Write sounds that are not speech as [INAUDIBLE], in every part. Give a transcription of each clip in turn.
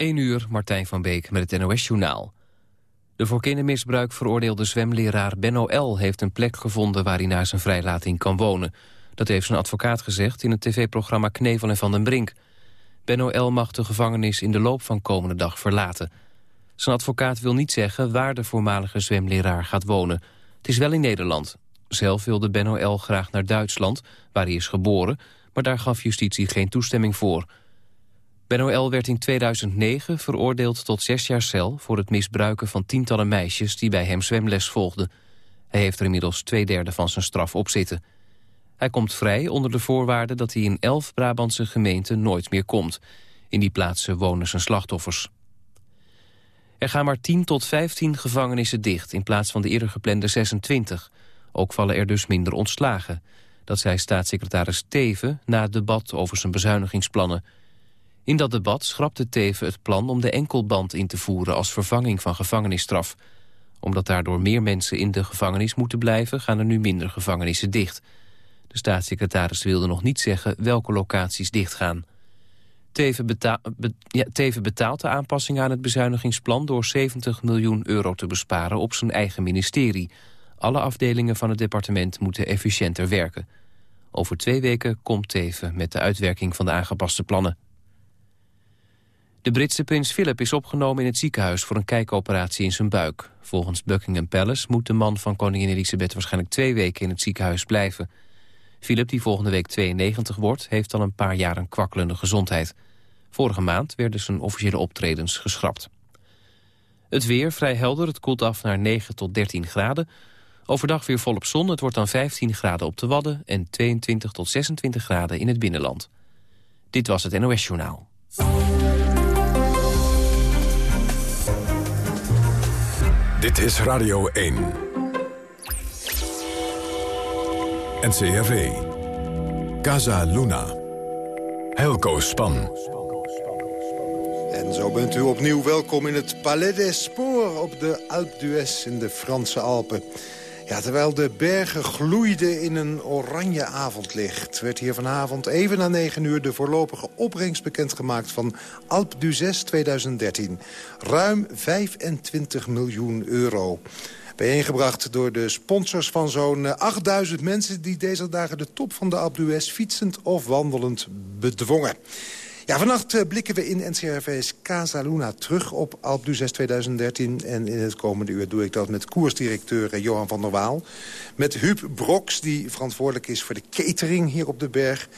1 uur, Martijn van Beek met het NOS-journaal. De voor kindermisbruik veroordeelde zwemleraar Benno L. heeft een plek gevonden waar hij na zijn vrijlating kan wonen. Dat heeft zijn advocaat gezegd in het tv-programma Knevel en Van den Brink. Benno L. mag de gevangenis in de loop van komende dag verlaten. Zijn advocaat wil niet zeggen waar de voormalige zwemleraar gaat wonen. Het is wel in Nederland. Zelf wilde Benno L. graag naar Duitsland, waar hij is geboren... maar daar gaf justitie geen toestemming voor... Ben L. werd in 2009 veroordeeld tot zes jaar cel... voor het misbruiken van tientallen meisjes die bij hem zwemles volgden. Hij heeft er inmiddels twee derde van zijn straf op zitten. Hij komt vrij onder de voorwaarde dat hij in elf Brabantse gemeenten nooit meer komt. In die plaatsen wonen zijn slachtoffers. Er gaan maar 10 tot 15 gevangenissen dicht in plaats van de eerder geplande 26. Ook vallen er dus minder ontslagen. Dat zei staatssecretaris Teven na het debat over zijn bezuinigingsplannen... In dat debat schrapte Teven het plan om de enkelband in te voeren als vervanging van gevangenisstraf. Omdat daardoor meer mensen in de gevangenis moeten blijven, gaan er nu minder gevangenissen dicht. De staatssecretaris wilde nog niet zeggen welke locaties dichtgaan. Teven, Teven betaalt de aanpassing aan het bezuinigingsplan door 70 miljoen euro te besparen op zijn eigen ministerie. Alle afdelingen van het departement moeten efficiënter werken. Over twee weken komt Teven met de uitwerking van de aangepaste plannen. De Britse prins Philip is opgenomen in het ziekenhuis voor een kijkoperatie in zijn buik. Volgens Buckingham Palace moet de man van koningin Elisabeth waarschijnlijk twee weken in het ziekenhuis blijven. Philip, die volgende week 92 wordt, heeft al een paar jaar een kwakkelende gezondheid. Vorige maand werden zijn officiële optredens geschrapt. Het weer vrij helder, het koelt af naar 9 tot 13 graden. Overdag weer volop zon, het wordt dan 15 graden op de Wadden... en 22 tot 26 graden in het binnenland. Dit was het NOS Journaal. Dit is Radio 1. NCRV. Casa Luna. Helco Span. En zo bent u opnieuw welkom in het Palais des Sports op de Alpe d'Huez in de Franse Alpen. Ja, terwijl de bergen gloeiden in een oranje avondlicht... werd hier vanavond even na 9 uur de voorlopige opbrengst bekendgemaakt... van Alp du 6 2013. Ruim 25 miljoen euro. Bijeengebracht door de sponsors van zo'n 8000 mensen... die deze dagen de top van de Alpe d'Huez fietsend of wandelend bedwongen. Ja, vannacht eh, blikken we in NCRV's Casa Luna terug op Alp du 6 2013. En in het komende uur doe ik dat met koersdirecteur eh, Johan van der Waal. Met Huub Broks, die verantwoordelijk is voor de catering hier op de berg.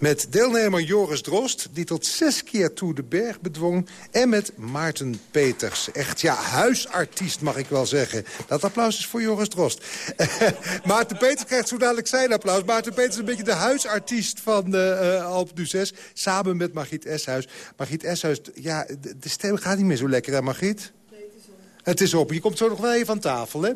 Met deelnemer Joris Drost, die tot zes keer toe de berg bedwong. En met Maarten Peters. Echt, ja, huisartiest mag ik wel zeggen. Dat applaus is voor Joris Drost. [LAUGHS] Maarten Peters krijgt zo dadelijk zijn applaus. Maarten Peters is een beetje de huisartiest van de uh, Alp du 6. Samen met Margriet Eshuis. Margriet Eshuis, ja, de, de stem gaat niet meer zo lekker, hè Margriet? Nee, het is op. Het is op. Je komt zo nog wel even aan tafel, hè?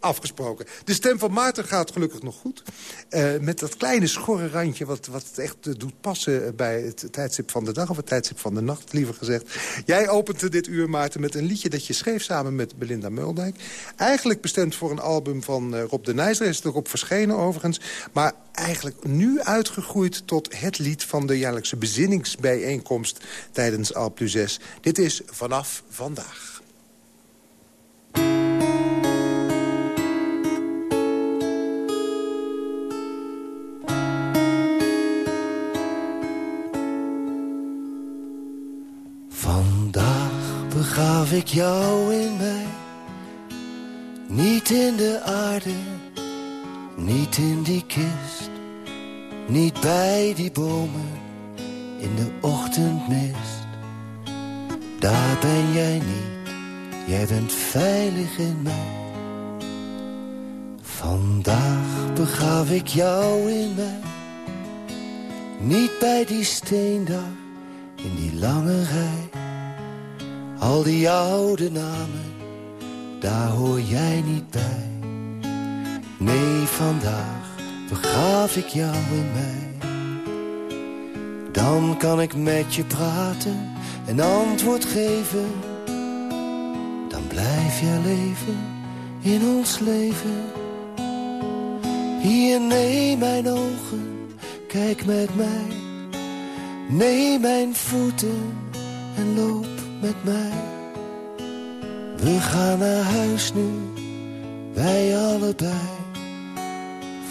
Afgesproken. De stem van Maarten gaat gelukkig nog goed. Uh, met dat kleine schorre randje wat, wat het echt uh, doet passen bij het tijdstip van de dag... of het tijdstip van de nacht, liever gezegd. Jij opende dit uur, Maarten, met een liedje dat je schreef samen met Belinda Muldijk. Eigenlijk bestemd voor een album van Rob de Nijs. is er op verschenen overigens. Maar eigenlijk nu uitgegroeid tot het lied van de jaarlijkse bezinningsbijeenkomst... tijdens Alp 6. Dit is Vanaf Vandaag. Gaf ik jou in mij, niet in de aarde, niet in die kist, niet bij die bomen in de ochtendmist. Daar ben jij niet, jij bent veilig in mij. Vandaag begaf ik jou in mij, niet bij die steen daar in die lange rij al die oude namen, daar hoor jij niet bij. Nee, vandaag begraaf ik jou in mij. Dan kan ik met je praten en antwoord geven. Dan blijf je leven in ons leven. Hier, neem mijn ogen, kijk met mij. Neem mijn voeten en loop met mij. We gaan naar huis nu, wij allebei.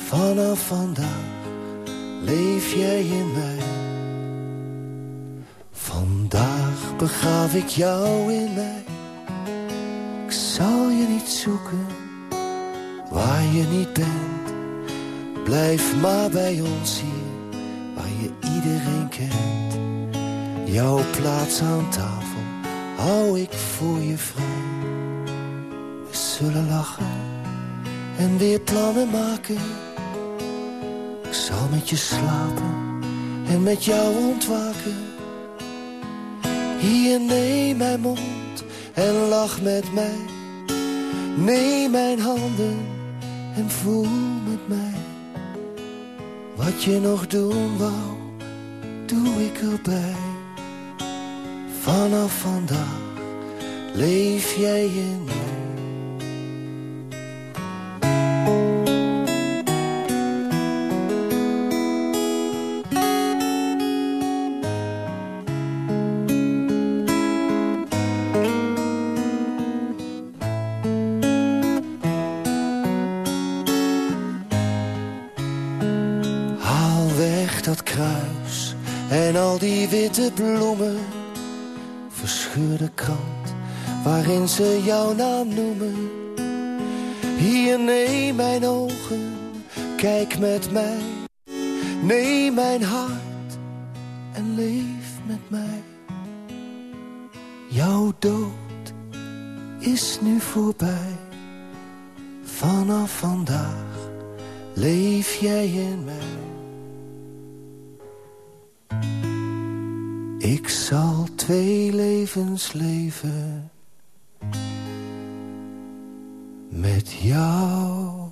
Vanaf vandaag leef jij in mij. Vandaag begraaf ik jou in mij. Ik zal je niet zoeken waar je niet bent. Blijf maar bij ons hier, waar je iedereen kent. Jouw plaats aan tafel hou ik voor je vrij. We zullen lachen en weer plannen maken. Ik zal met je slapen en met jou ontwaken. Hier neem mijn mond en lach met mij. Neem mijn handen en voel met mij. Wat je nog doen wou, doe ik erbij. Vanaf vandaag leef jij in jouw naam noemen. Hier neem mijn ogen, kijk met mij. Neem mijn hart en leef met mij. Jouw dood is nu voorbij. Vanaf vandaag leef jij in mij. Ik zal twee levens leven met jou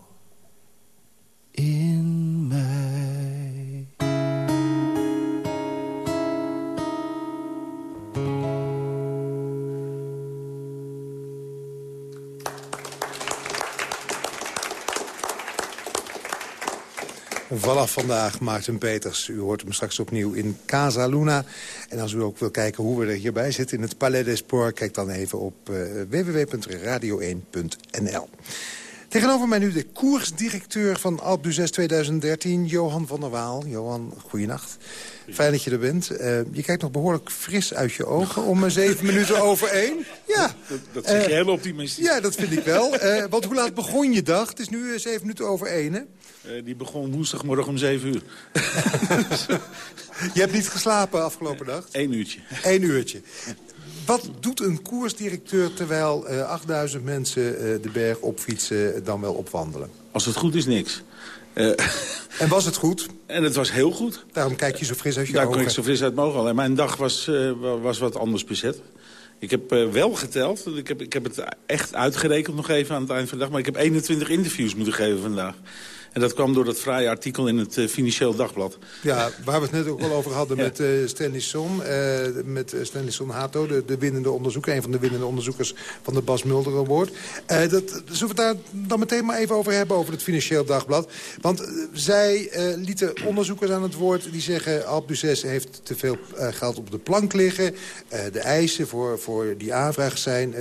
Vanaf vandaag Maarten Peters. U hoort hem straks opnieuw in Casa Luna. En als u ook wil kijken hoe we er hierbij zitten in het Palais des Sports... kijk dan even op uh, www.radio1.nl. Tegenover mij nu de koersdirecteur van Alp d'Huez 2013, Johan van der Waal. Johan, goeienacht. Fijn dat je er bent. Uh, je kijkt nog behoorlijk fris uit je ogen om zeven [LAUGHS] minuten over één. Ja. Dat, dat zeg je uh, heel optimistisch. Ja, dat vind ik wel. Uh, [LAUGHS] want hoe laat begon je dag? Het is nu zeven minuten over één, hè? die begon woensdagmorgen om zeven uur. [LAUGHS] je hebt niet geslapen afgelopen nacht? Eén uurtje. Eén uurtje. Wat doet een koersdirecteur terwijl uh, 8000 mensen uh, de berg opfietsen dan wel opwandelen? Als het goed is, niks. Uh, [LAUGHS] en was het goed? En het was heel goed. Daarom kijk je zo fris uit je Daar ogen. kon ik zo fris uit mogen al. En mijn dag was, was wat anders bezet. Ik heb wel geteld. Ik heb, ik heb het echt uitgerekend nog even aan het eind van de dag. Maar ik heb 21 interviews moeten geven vandaag. En dat kwam door dat fraaie artikel in het uh, Financieel Dagblad. Ja, waar we het net ook al over hadden ja. met uh, Stanley Son. Uh, met Stanley Son Hato, de, de winnende onderzoeker. Een van de winnende onderzoekers van de Bas Mulder Award. dat, zullen we het daar dan meteen maar even over hebben, over het Financieel Dagblad. Want zij lieten onderzoekers aan het woord die zeggen... Alp heeft te veel geld op de plank liggen. de eisen voor, voor die aanvraag zijn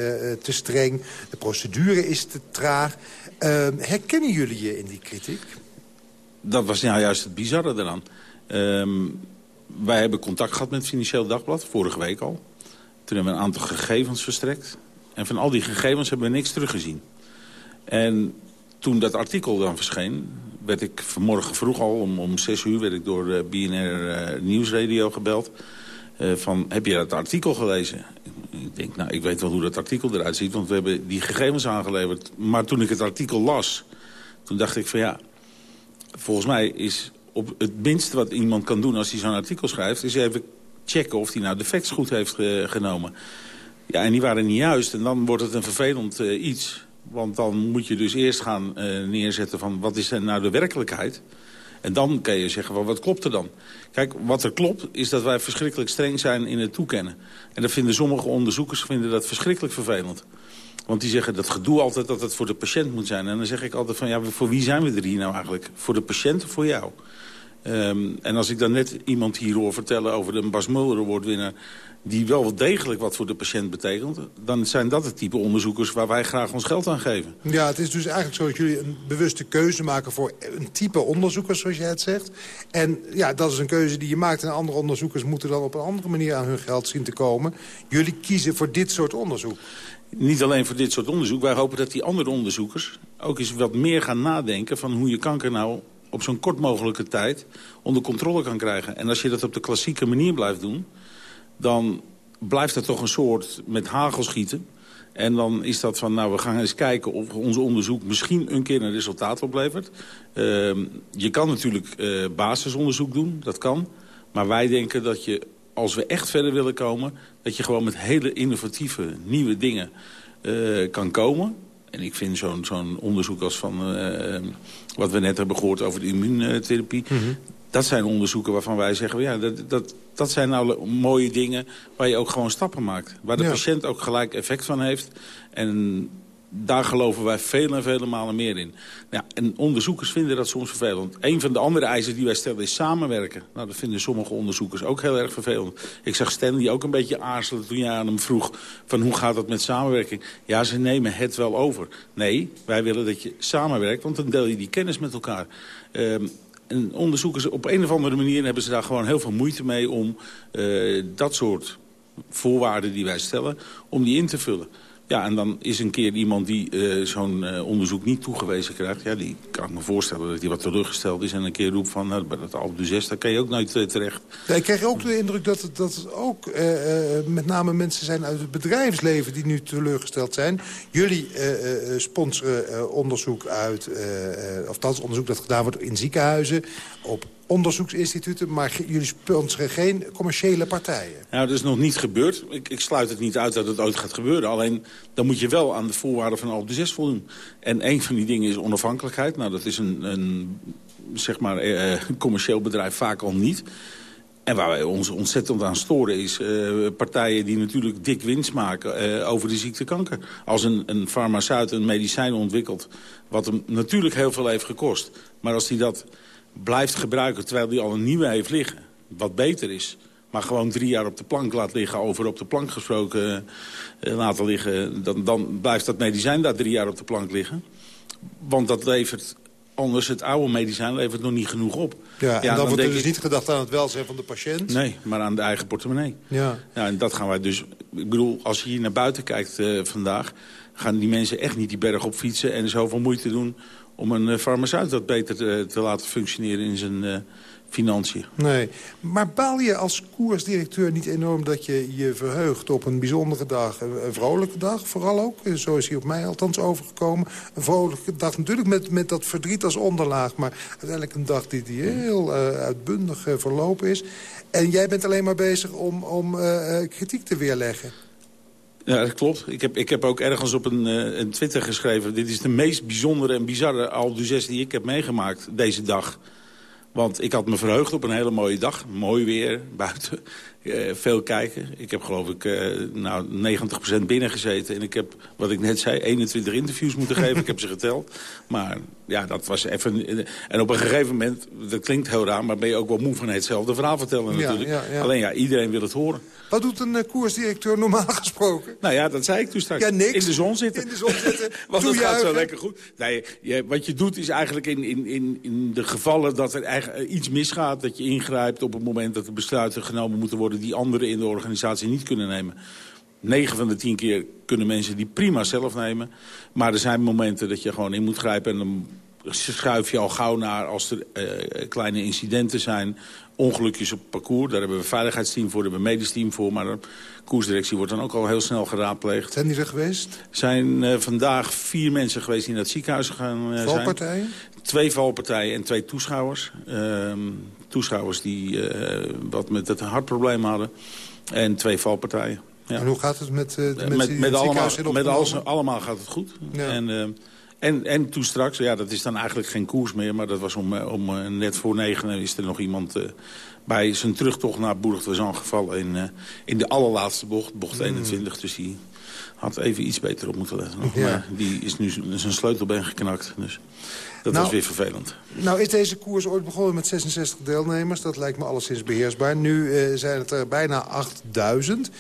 te streng. De procedure is te traag. Uh, herkennen jullie je in die kritiek? Dat was nou juist het bizarre eraan. Uh, wij hebben contact gehad met Financieel Dagblad, vorige week al. Toen hebben we een aantal gegevens verstrekt. En van al die gegevens hebben we niks teruggezien. En toen dat artikel dan verscheen... werd ik vanmorgen vroeg al, om, om 6 uur... werd ik door de BNR uh, Nieuwsradio gebeld... Uh, van, heb je dat artikel gelezen? Ik denk, nou, ik weet wel hoe dat artikel eruit ziet... want we hebben die gegevens aangeleverd. Maar toen ik het artikel las, toen dacht ik van ja... volgens mij is op het minste wat iemand kan doen als hij zo'n artikel schrijft... is even checken of hij nou de facts goed heeft genomen. Ja, en die waren niet juist. En dan wordt het een vervelend uh, iets. Want dan moet je dus eerst gaan uh, neerzetten van wat is nou de werkelijkheid... En dan kan je zeggen, wat klopt er dan? Kijk, wat er klopt is dat wij verschrikkelijk streng zijn in het toekennen. En dat vinden sommige onderzoekers vinden dat verschrikkelijk vervelend. Want die zeggen dat gedoe altijd dat het voor de patiënt moet zijn. En dan zeg ik altijd van, ja, voor wie zijn we er hier nou eigenlijk? Voor de patiënt of voor jou? Ehm, en als ik dan net iemand hier hoor vertellen over de Bas Muller Award-winnaar die wel degelijk wat voor de patiënt betekent... dan zijn dat het type onderzoekers waar wij graag ons geld aan geven. Ja, het is dus eigenlijk zo dat jullie een bewuste keuze maken... voor een type onderzoekers, zoals jij het zegt. En ja, dat is een keuze die je maakt. En andere onderzoekers moeten dan op een andere manier aan hun geld zien te komen. Jullie kiezen voor dit soort onderzoek. Niet alleen voor dit soort onderzoek. Wij hopen dat die andere onderzoekers ook eens wat meer gaan nadenken... van hoe je kanker nou op zo'n kort mogelijke tijd onder controle kan krijgen. En als je dat op de klassieke manier blijft doen dan blijft het toch een soort met hagel schieten. En dan is dat van, nou, we gaan eens kijken of ons onderzoek misschien een keer een resultaat oplevert. Uh, je kan natuurlijk uh, basisonderzoek doen, dat kan. Maar wij denken dat je, als we echt verder willen komen... dat je gewoon met hele innovatieve, nieuwe dingen uh, kan komen. En ik vind zo'n zo'n onderzoek als van uh, wat we net hebben gehoord over de immuuntherapie... Mm -hmm dat zijn onderzoeken waarvan wij zeggen... ja, dat, dat, dat zijn nou mooie dingen waar je ook gewoon stappen maakt. Waar de patiënt ook gelijk effect van heeft. En daar geloven wij vele en vele malen meer in. En onderzoekers vinden dat soms vervelend. Een van de andere eisen die wij stellen is samenwerken. Nou, dat vinden sommige onderzoekers ook heel erg vervelend. Ik zag Stanley ook een beetje aarzelen toen je aan hem vroeg... van hoe gaat het met samenwerking? Ja, ze nemen het wel over. Nee, wij willen dat je samenwerkt, want dan deel je die kennis met elkaar. Um, en onderzoekers op een of andere manier hebben ze daar gewoon heel veel moeite mee... om uh, dat soort voorwaarden die wij stellen, om die in te vullen. Ja, en dan is een keer iemand die uh, zo'n uh, onderzoek niet toegewezen krijgt... ja, die kan ik me voorstellen dat hij wat teruggesteld is... en een keer roept van, nou, dat Alpe 6, daar kan je ook nooit uh, terecht. Ik krijg ook de indruk dat het, dat ook met name mensen zijn uit het bedrijfsleven... die nu teleurgesteld zijn. Jullie sponsoren onderzoek uit, of dat is onderzoek dat gedaan wordt in ziekenhuizen... op onderzoeksinstituten, maar jullie sponsoren geen commerciële partijen. Nou, dat is nog niet gebeurd. Ik, ik, sluit het niet uit dat het ooit gaat gebeuren. Alleen, dan moet je wel aan de voorwaarden van Alpe 6 voldoen. En een van die dingen is onafhankelijkheid. Nou, dat is een, een zeg maar, eh, commercieel bedrijf vaak al niet. En waar wij ons ontzettend aan storen is uh, partijen die natuurlijk dik winst maken uh, over de ziekte kanker. Als een, een farmaceut een medicijn ontwikkelt, wat hem natuurlijk heel veel heeft gekost. Maar als hij dat blijft gebruiken terwijl hij al een nieuwe heeft liggen. Wat beter is. Maar gewoon drie jaar op de plank laat liggen, over op de plank gesproken uh, laten liggen. Dan, dan blijft dat medicijn daar drie jaar op de plank liggen. Want dat levert anders het oude medicijn levert nog niet genoeg op. Ja, en dan, dan wordt er dus niet gedacht aan het welzijn van de patiënt? Nee, maar aan de eigen portemonnee. Ja. ja en dat gaan wij dus... Ik bedoel, als je hier naar buiten kijkt uh, vandaag... gaan die mensen echt niet die berg op fietsen en zoveel moeite doen om een uh, farmaceut wat beter te, te, laten functioneren in zijn uh, financiën. Nee, maar baal je als koersdirecteur niet enorm dat je je verheugt op een bijzondere dag, een, vrolijke dag vooral ook, zo is hij op mij althans overgekomen. Een vrolijke dag natuurlijk met, met dat verdriet als onderlaag, maar uiteindelijk een dag die, die heel uh, uitbundig verlopen is. En jij bent alleen maar bezig om, om kritiek te weerleggen. Ja, dat klopt. Ik heb, ik heb ook ergens op een, uh, een Twitter geschreven... dit is de meest bijzondere en bizarre Alduces die ik heb meegemaakt deze dag. Want ik had me verheugd op een hele mooie dag. Mooi weer, buiten. Uh, veel kijken. Ik heb geloof ik uh, nou, 90% binnen gezeten. En ik heb, wat ik net zei, 21 interviews moeten geven. ik heb ze geteld. Maar ja, dat was even... En op een gegeven moment, dat klinkt heel raar... maar ben je ook wel moe van hetzelfde verhaal vertellen natuurlijk. Ja, ja, Alleen ja, iedereen wil het horen. Wat doet een uh, koersdirecteur normaal [LAUGHS] gesproken? Nou ja, dat zei ik toen straks. Ja, niks. In de zon zitten. In de zon zitten. [LAUGHS] Want het gaat zo lekker goed. Nee, je, wat je doet is eigenlijk in, in, in, in de gevallen dat er eigenlijk iets misgaat... dat je ingrijpt op het moment dat er besluiten genomen moeten worden... die anderen in de organisatie niet kunnen nemen. 9 van de 10 keer kunnen mensen die prima zelf nemen. Maar er zijn momenten dat je gewoon in moet grijpen... en dan schuif je al gauw naar als er uh, kleine incidenten zijn... ongelukjes op parcours. Daar hebben we veiligheidsteam voor, daar hebben we een medisch team voor. Maar de koersdirectie wordt dan ook al heel snel geraadpleegd. Zijn die er geweest? Er zijn uh, vandaag vier mensen geweest die naar het ziekenhuis gegaan uh, valpartijen? zijn. Twee valpartijen en twee toeschouwers. Ehm, toeschouwers die wat met het hartprobleem hadden. En twee valpartijen. Ja. En hoe gaat het met, uh, met, met, met allemaal, met alles, allemaal gaat het goed. Ja. En uh, En, en toen straks, ja, dat is dan eigenlijk geen koers meer... maar dat was om, om net voor negen is er nog iemand bij zijn terugtocht naar Bourg-de-Zan gevallen... In, in de allerlaatste bocht, bocht 21. Mm. Dus die had even iets beter op moeten letten. Maar die is nu zijn sleutelbeen geknakt. Dus dat nou, was weer vervelend. Nou is deze koers ooit begonnen met 66 deelnemers. Dat lijkt me alleszins beheersbaar. Nu uh, zijn het er bijna 8000.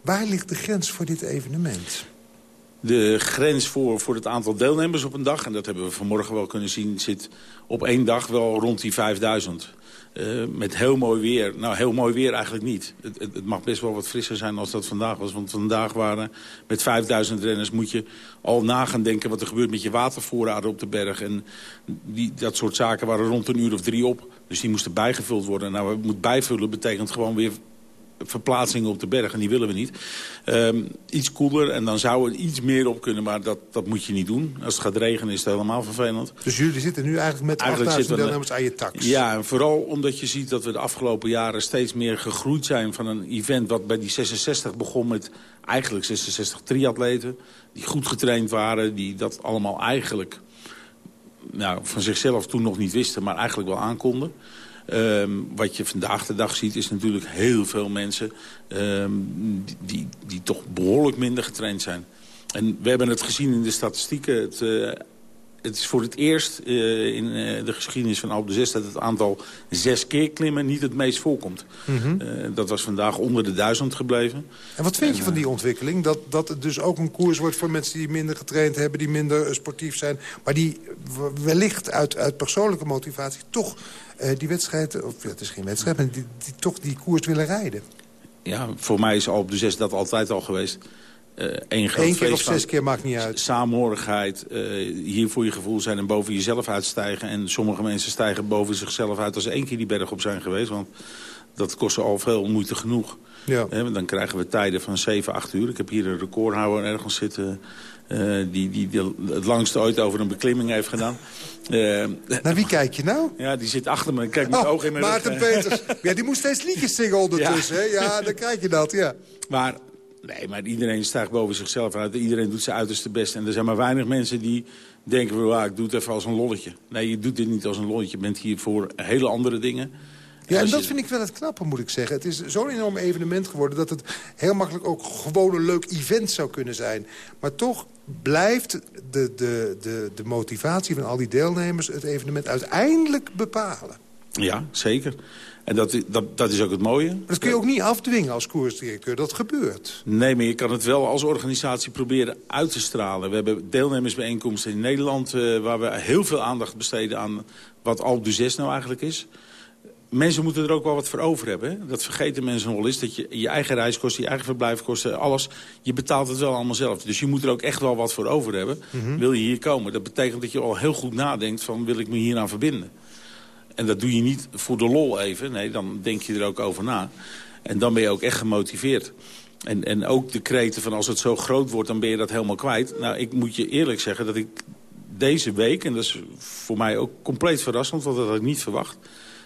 Waar ligt de grens voor dit evenement? De grens voor, voor het aantal deelnemers op een dag... en dat hebben we vanmorgen wel kunnen zien... zit op één dag wel rond die 5000. Uh, met heel mooi weer. Nou, heel mooi weer eigenlijk niet. Het, het, het, mag best wel wat frisser zijn als dat vandaag was. Want vandaag waren met 5000 renners moet je al na gaan denken... wat er gebeurt met je watervoorraden op de berg. En die, dat soort zaken waren rond een uur of drie op. Dus die moesten bijgevuld worden. Nou, moet bijvullen betekent gewoon weer verplaatsingen op de berg. En die willen we niet. Um, iets koeler en dan zou er iets meer op kunnen. Maar dat, dat moet je niet doen. Als het gaat regenen is het helemaal vervelend. Dus jullie zitten nu eigenlijk met eigenlijk 8000 deelnemers aan je tax? Ja, en vooral omdat je ziet dat we de afgelopen jaren steeds meer gegroeid zijn... van een event wat bij die 66 begon met eigenlijk 66 triatleten. Die goed getraind waren, die dat allemaal eigenlijk... Nou, van zichzelf toen nog niet wisten, maar eigenlijk wel aankonden. Um, wat je vandaag de dag ziet is natuurlijk heel veel mensen... Um, die, die, toch behoorlijk minder getraind zijn. En we hebben het gezien in de statistieken. Het, uh, het is voor het eerst uh, in uh, de geschiedenis van Alpe 6... dat het aantal zes keer klimmen niet het meest voorkomt. Mm -hmm. uh, dat was vandaag onder de duizend gebleven. En wat vind en, je van die ontwikkeling? Dat, dat het dus ook een koers wordt voor mensen die minder getraind hebben... die minder sportief zijn... maar die wellicht uit, uit persoonlijke motivatie toch die wedstrijd, of het is geen wedstrijd, maar die, die, toch die koers willen rijden. Ja, voor mij is Alp de 6 dat altijd al geweest. Uh, Eén keer of zes keer maakt niet uit. Samenhorigheid, uh, hier voor je gevoel zijn en boven jezelf uitstijgen. En sommige mensen stijgen boven zichzelf uit als ze één keer die berg op zijn geweest. Want dat kost al veel moeite genoeg. Ja. Dan krijgen we tijden van 7, 8 uur. Ik heb hier een recordhouder ergens zitten... Uh, die, die, die, het langste ooit over een beklimming heeft gedaan. Uh, Naar wie kijk je nou? Ja, die zit achter me. Kijk met oh, ogen in mijn Maarten Peters. Ja, die moest steeds liedjes zingen ondertussen. Ja, hè? ja dan krijg je dat, ja. Maar, nee, maar iedereen stijgt boven zichzelf uit. Iedereen doet zijn uiterste best. En er zijn maar weinig mensen die denken... Van, ah, ik doe het even als een lolletje. Nee, je doet dit niet als een lolletje. Je bent hier voor hele andere dingen... Ja, en dat vind ik wel het knappe, moet ik zeggen. Het is zo'n enorm evenement geworden... dat het heel makkelijk ook gewoon een leuk event zou kunnen zijn. Maar toch blijft de, de, de, de motivatie van al die deelnemers... het evenement uiteindelijk bepalen. Ja, zeker. En dat, dat, dat is ook het mooie. Maar dat kun je ook niet afdwingen als koersdirecteur. Dat gebeurt. Nee, maar je kan het wel als organisatie proberen uit te stralen. We hebben deelnemersbijeenkomsten in Nederland... Uh, waar we heel veel aandacht besteden aan wat Alp du 6 nou eigenlijk is mensen moeten er ook wel wat voor over hebben. Dat vergeten mensen wel eens. Dat je je eigen reiskosten, je eigen verblijfkosten, alles... je betaalt het wel allemaal zelf. Dus je moet er ook echt wel wat voor over hebben. Mm -hmm. Wil je hier komen? Dat betekent dat je al heel goed nadenkt van... wil ik me hier aan verbinden? En dat doe je niet voor de lol even. Nee, dan denk je er ook over na. En dan ben je ook echt gemotiveerd. En, en ook de kreten van als het zo groot wordt, dan ben je dat helemaal kwijt. Nou, ik moet je eerlijk zeggen dat ik deze week... en dat is voor mij ook compleet verrassend, want dat had ik niet verwacht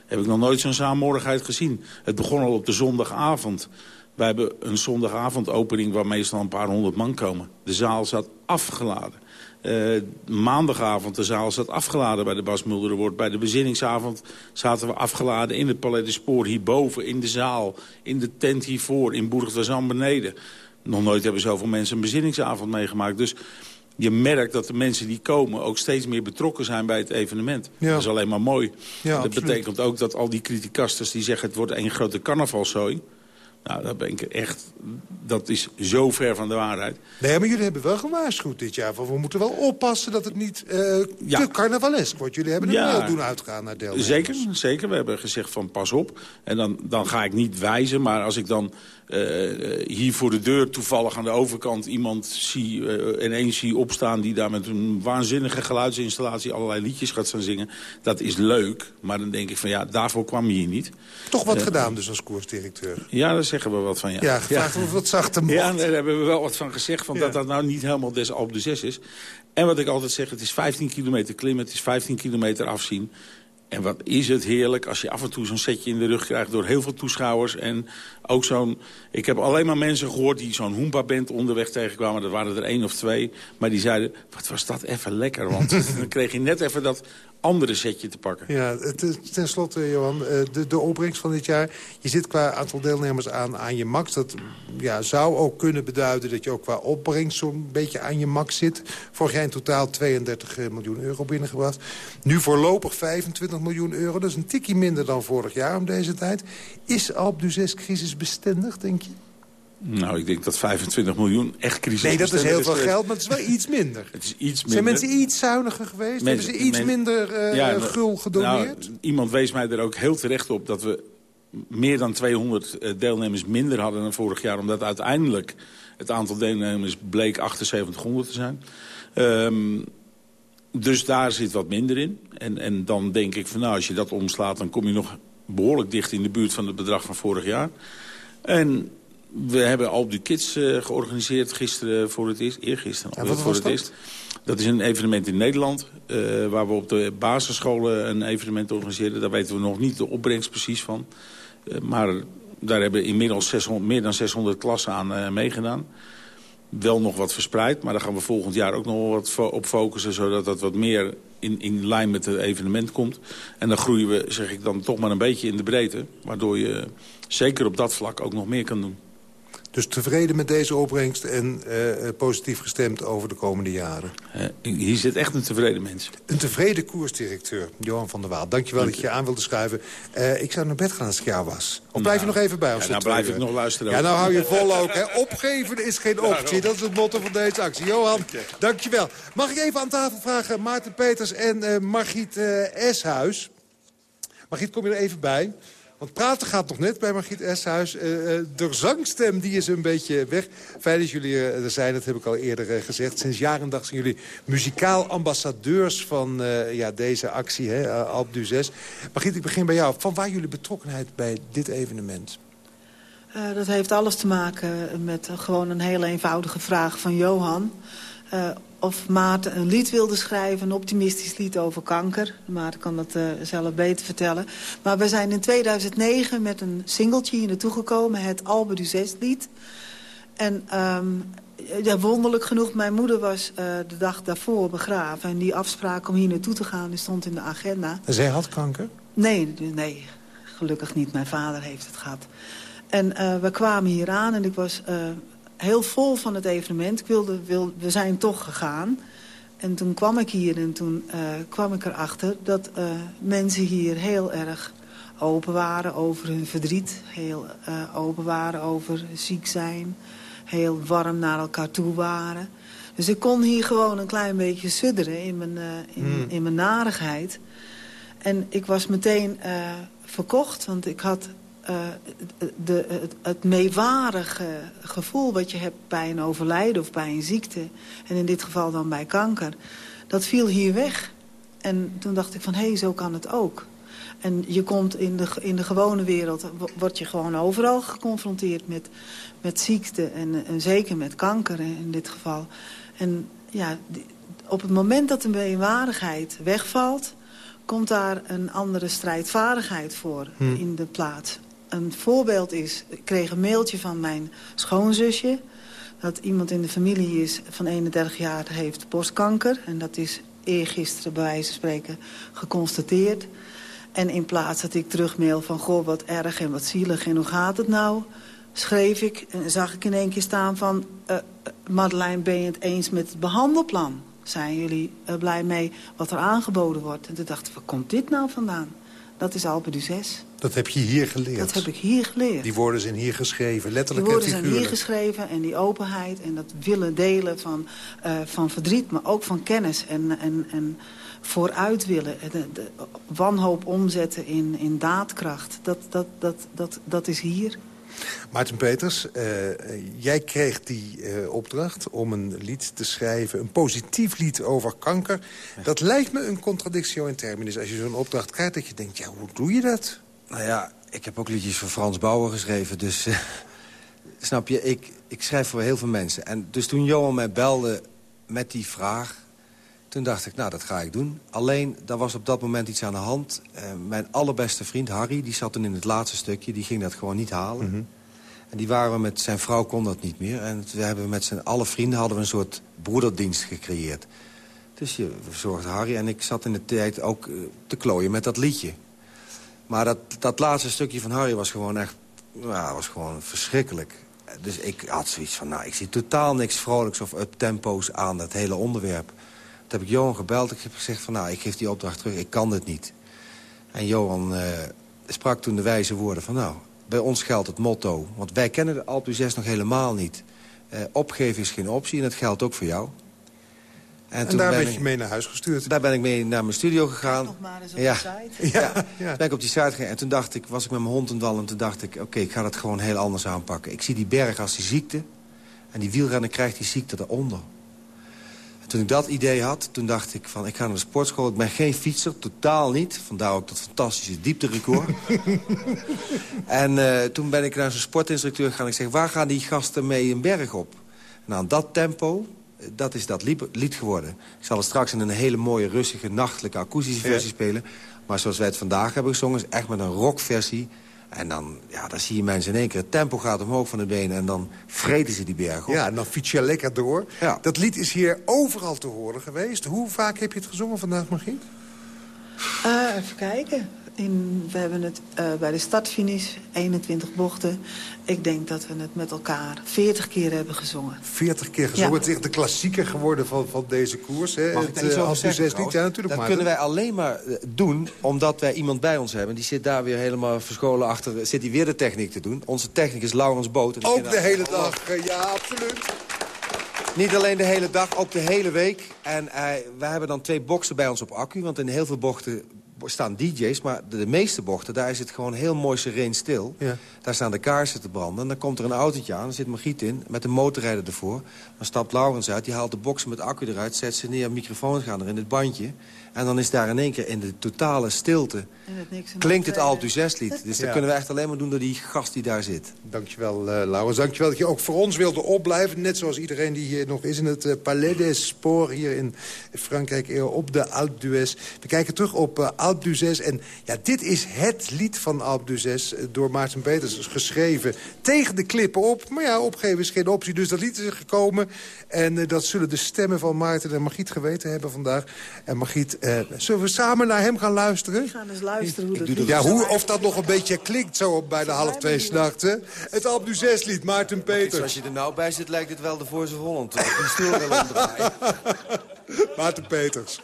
heb ik nog nooit zo'n saamhorigheid gezien. Het begon al op de zondagavond. Wij hebben een zondagavondopening waar meestal een paar honderd man komen. De zaal zat afgeladen. Uh, maandagavond, de zaal zat afgeladen bij de Bas Mulderwoord. Bij de bezinningsavond zaten we afgeladen in het Palais de Spoor hierboven, in de zaal, in de tent hiervoor, in Bourg-de-Zan beneden. Nog nooit hebben zoveel mensen een bezinningsavond meegemaakt. Dus je merkt dat de mensen die komen ook steeds meer betrokken zijn bij het evenement. Ja. Dat is alleen maar mooi. Ja, dat betekent ook dat al die criticasters die zeggen... het wordt een grote carnavalzooi... Nou, dat ben ik echt... Dat is zo ver van de waarheid. Nee, maar jullie hebben wel gewaarschuwd dit jaar. Van we moeten wel oppassen dat het niet uh, ja. te carnavalesk wordt. Jullie hebben er ja. wel doen uitgaan naar Delft. Zeker, zeker. We hebben gezegd van pas op. En dan, dan ga ik niet wijzen. Maar als ik dan uh, hier voor de deur toevallig aan de overkant iemand zie, uh, ineens zie opstaan... die daar met een waanzinnige geluidsinstallatie allerlei liedjes gaat gaan zingen. Dat is leuk, maar dan denk ik van ja, daarvoor kwam je hier niet. Toch wat gedaan dus als koersdirecteur? Ja, daar zeggen we wat van, ja. Ja, gevraagd ja. of wat zachter mocht. Ja, daar hebben we wel wat van gezegd, van ja. dat dat nou niet helemaal des Alp de 6 is. En wat ik altijd zeg, het is 15 kilometer klimmen, het is 15 kilometer afzien. En wat is het heerlijk als je af en toe zo'n setje in de rug krijgt... door heel veel toeschouwers. En ook zo'n... Ik heb alleen maar mensen gehoord die zo'n Hoompa-band onderweg tegenkwamen. Dat waren er één of twee. Maar die zeiden, wat was dat even lekker. Want [LAUGHS] dan kreeg je net even dat andere setje te pakken. Ja, ten slotte, Johan, eh, de, de opbrengst van dit jaar. Je zit qua aantal deelnemers aan, aan je max. Dat ja, zou ook kunnen beduiden dat je ook qua opbrengst zo'n beetje aan je max zit. Vorig jaar in totaal 32 eh, miljoen euro binnengebracht. Nu voorlopig 25 miljoen euro. Dat is een tikje minder dan vorig jaar om deze tijd. Is Alp 6 crisisbestendig, denk je? Nou, ik denk dat 25 miljoen echt crisis Nee, dat is heel veel geld, maar het is wel iets minder. [LAUGHS] Het is iets minder. Zijn mensen iets zuiniger geweest? Hebben ze iets minder uh, gul gedoneerd? Nou, iemand wees mij er ook heel terecht op dat we meer dan 200 eh, deelnemers minder hadden dan vorig jaar. Omdat uiteindelijk het aantal deelnemers bleek 7800 te zijn. Um, dus daar zit wat minder in. En, en dan denk ik van nou, als je dat omslaat... dan kom je nog behoorlijk dicht in de buurt van het bedrag van vorig jaar. En we hebben Alp du Kids uh, georganiseerd gisteren voor het eerst. Eergisteren al, voor het dat? eerst. Dat is een evenement in Nederland. Uh, waar we op de basisscholen een evenement organiseren. Daar weten we nog niet de opbrengst precies van. Uh, maar daar hebben inmiddels 600, meer dan 600 klassen aan meegedaan. Wel nog wat verspreid, maar daar gaan we volgend jaar ook nog wat op focussen... zodat dat wat meer in, in lijn met het evenement komt. En dan groeien we, zeg ik dan, toch maar een beetje in de breedte. Waardoor je zeker op dat vlak ook nog meer kan doen. Dus tevreden met deze opbrengst en uh, positief gestemd over de komende jaren. Uh, hier zit echt een tevreden mens. Een tevreden koersdirecteur, Johan van der Waal. Dankjewel Dank je. dat je aan wilde schuiven. Uh, ik zou naar bed gaan als ik jou was. Of blijf je nou, nog even bij ons? Ja, nou blijf ik nog luisteren. Ja, nou hou je vol ook. Hè. [LAUGHS] Opgeven is geen optie. Dat is het motto van deze actie. Johan, dankjewel. Mag ik even aan tafel vragen, Maarten Peters en Margriet Eshuis. Margriet, kom je er even bij? Want praten gaat nog net bij Margriet Eshuis. Uh, de zangstem die is een beetje weg. Fijn dat jullie er zijn, dat heb ik al eerder gezegd. Sinds jaren dag zijn jullie muzikaal ambassadeurs van ja, deze actie, hè, Alp du 6. Margriet, ik begin bij jou. Van waar jullie betrokkenheid bij dit evenement? dat heeft alles te maken met gewoon een hele eenvoudige vraag van Johan of Maarten een lied wilde schrijven, een optimistisch lied over kanker. Maarten kan dat uh, zelf beter vertellen. Maar we zijn in 2009 met een singeltje hier naartoe gekomen, het Albe du Zes lied. En um, ja, wonderlijk genoeg, mijn moeder was uh, de dag daarvoor begraven. En die afspraak om hier naartoe te gaan, die stond in de agenda. En zij had kanker? Nee, nee, gelukkig niet. Mijn vader heeft het gehad. En uh, we kwamen hier aan en ik was heel vol van het evenement. Ik wilde, wil, we zijn toch gegaan. En toen kwam ik hier en toen uh, kwam ik erachter dat uh, mensen hier heel erg open waren over hun verdriet. Heel uh, open waren over ziek zijn. Heel warm naar elkaar toe waren. Dus ik kon hier gewoon een klein beetje sudderen in mijn, in, hmm. in, mijn narigheid. En ik was meteen verkocht, want ik had uh, de, het, het meewarige gevoel wat je hebt bij een overlijden of bij een ziekte... en in dit geval dan bij kanker, dat viel hier weg. En toen dacht ik van, hé, hey, zo kan het ook. En je komt in de, in de gewone wereld, word je gewoon overal geconfronteerd met, met ziekte... En, en zeker met kanker in dit geval. En ja, op het moment dat de meewarigheid wegvalt komt daar een andere strijdvaardigheid voor hmm. in de plaats een voorbeeld is... Ik kreeg een mailtje van mijn schoonzusje... dat iemand in de familie is van 31 jaar heeft borstkanker. En dat is eergisteren bij wijze van spreken geconstateerd. En in plaats dat ik terugmail van... goh, wat erg en wat zielig en hoe gaat het nou... schreef ik en zag ik in één keer staan van... Uh, Madeleine, ben je het eens met het behandelplan? Zijn jullie uh, blij mee wat er aangeboden wordt? En toen dacht ik, waar komt dit nou vandaan? Dat is Alpe 6. Dat heb je hier geleerd? Dat heb ik hier geleerd. Die woorden zijn hier geschreven, letterlijk Die woorden zijn hier geschreven en die openheid en dat willen delen van, uh, van verdriet, maar ook van kennis en, en, en vooruit willen. De, de wanhoop omzetten in, in daadkracht, dat, dat, dat, dat, dat is hier. Maarten Peters, uh, jij kreeg die uh, opdracht om een lied te schrijven... een positief lied over kanker. Dat lijkt me een contradictio in terminis. Als je zo'n opdracht krijgt, dat je denkt, ja, hoe doe je dat? Nou ja, ik heb ook liedjes voor Frans Bauer geschreven, dus... Uh, snap je, ik, ik schrijf voor heel veel mensen. En dus toen Johan mij belde met die vraag... Toen dacht ik, nou, dat ga ik doen. Alleen, daar was op dat moment iets aan de hand. Uh, mijn allerbeste vriend, Harry, die zat toen in het laatste stukje. Die ging dat gewoon niet halen. Mhm. En die waren we met zijn vrouw kon dat niet meer. En we hebben met zijn alle vrienden hadden we een soort broederdienst gecreëerd. Dus je verzorgde Harry en ik zat in de tijd ook eh, te klooien met dat liedje. Maar dat, dat laatste stukje van Harry was gewoon echt... Nou, was gewoon verschrikkelijk. Dus ik had zoiets van, nou, ik zie totaal niks vrolijks of up-tempo's aan dat hele onderwerp. Toen heb ik Johan gebeld. Ik heb gezegd van, nou, ik geef die opdracht terug. Ik kan dit niet. En Johan eh, sprak toen de wijze woorden van, nou, bij ons geldt het motto. Want wij kennen de Alpe 6 nog helemaal niet. Uh, opgeven is geen optie en dat geldt ook voor jou. En, en daar ben je mee naar huis gestuurd? Daar ben ik mee naar mijn studio gegaan. nog maar eens op ja. de site. [LAUGHS] Ja, ja. Toen ben ik op die site gegaan. En toen dacht ik, was ik met mijn hond aan het en toen dacht ik, oké, ik ga dat gewoon heel anders aanpakken. Ik zie die berg als die ziekte. En die wielrenner krijgt die ziekte eronder. En toen ik dat idee had, toen dacht ik van, ik ga naar de sportschool. Ik ben geen fietser, totaal niet. Vandaar ook dat fantastische diepterecord. [LAUGHS] en uh, toen ben ik naar zo'n sportinstructeur gegaan. Ik zeg, waar gaan die gasten mee een berg op? Nou, aan dat tempo, dat is dat lied geworden. Ik zal het straks in een hele mooie, rustige, nachtelijke akoestische versie spelen. Maar zoals wij het vandaag hebben gezongen, is echt met een rockversie. En dan, ja, dan zie je mensen in één keer... het tempo gaat omhoog van de benen en dan vreten ze die berg op. Ja, en dan fiets je lekker door. Ja. Dat lied is hier overal te horen geweest. Hoe vaak heb je het gezongen vandaag, Margriet? Uh, even kijken. In, we hebben het uh, bij de startfinish, 21 bochten. Ik denk dat we het met elkaar 40 keer hebben gezongen. 40 keer gezongen. Ja. Het is echt de klassieker geworden van, van deze koers. Hè? Mag het, uh, als u zes niet, ja, natuurlijk. Dat kunnen wij alleen maar eh, doen omdat wij iemand bij ons hebben. Die zit daar weer helemaal verscholen achter. Zit hij weer de techniek te doen. Onze techniek is Laurens Boot. Ook de hele dag. Ja, absoluut. Niet alleen de hele dag, ook de hele week. En uh, wij hebben dan twee boxen bij ons op accu. Want in heel veel bochten staan DJ's, maar de, meeste bochten... daar is het gewoon heel mooi sereen stil. Ja. Daar staan de kaarsen te branden. En dan komt er een autootje aan, er zit Margriet in... met een motorrijder ervoor. Dan stapt Laurens uit, die haalt de boxen met accu eruit... zet ze neer, microfoons gaan er in het bandje... En dan is daar in één keer in de totale stilte... Het klinkt het Alpe lied. Dus dat kunnen we echt alleen maar doen door die gast die daar zit. Dankjewel, uh, Laurens. Dankjewel dat je ook voor ons wilde opblijven. Net zoals iedereen die hier nog is in het uh, Palais des Sports... hier in Frankrijk eh, op de Alpe d'Huez. We kijken terug op uh, Alpe d'Huez. En ja, dit is het lied van Alpe d'Huez door Maarten Peters geschreven. Tegen de klippen op. Maar ja, opgeven is geen optie. Dus dat lied is er gekomen. En dat zullen de stemmen van Maarten en Margriet geweten hebben vandaag. En Margriet uh, zullen we samen naar hem gaan luisteren? We gaan eens luisteren hoe dat Ja, hoe, of dat nog een beetje klinkt zo bij de half twee s'nachts. Het Alpe 6 lied, Maarten Peters. Als je er nou bij zit, lijkt het wel de Voice of Holland. Die stoel wel [LAUGHS] omdraaien. Maarten Peters.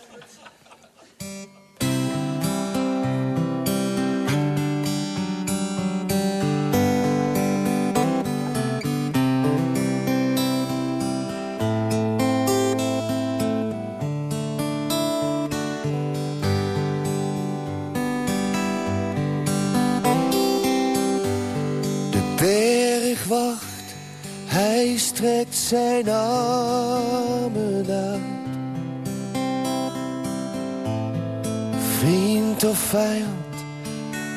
Strekt zijn armen uit. Vriend of vijand,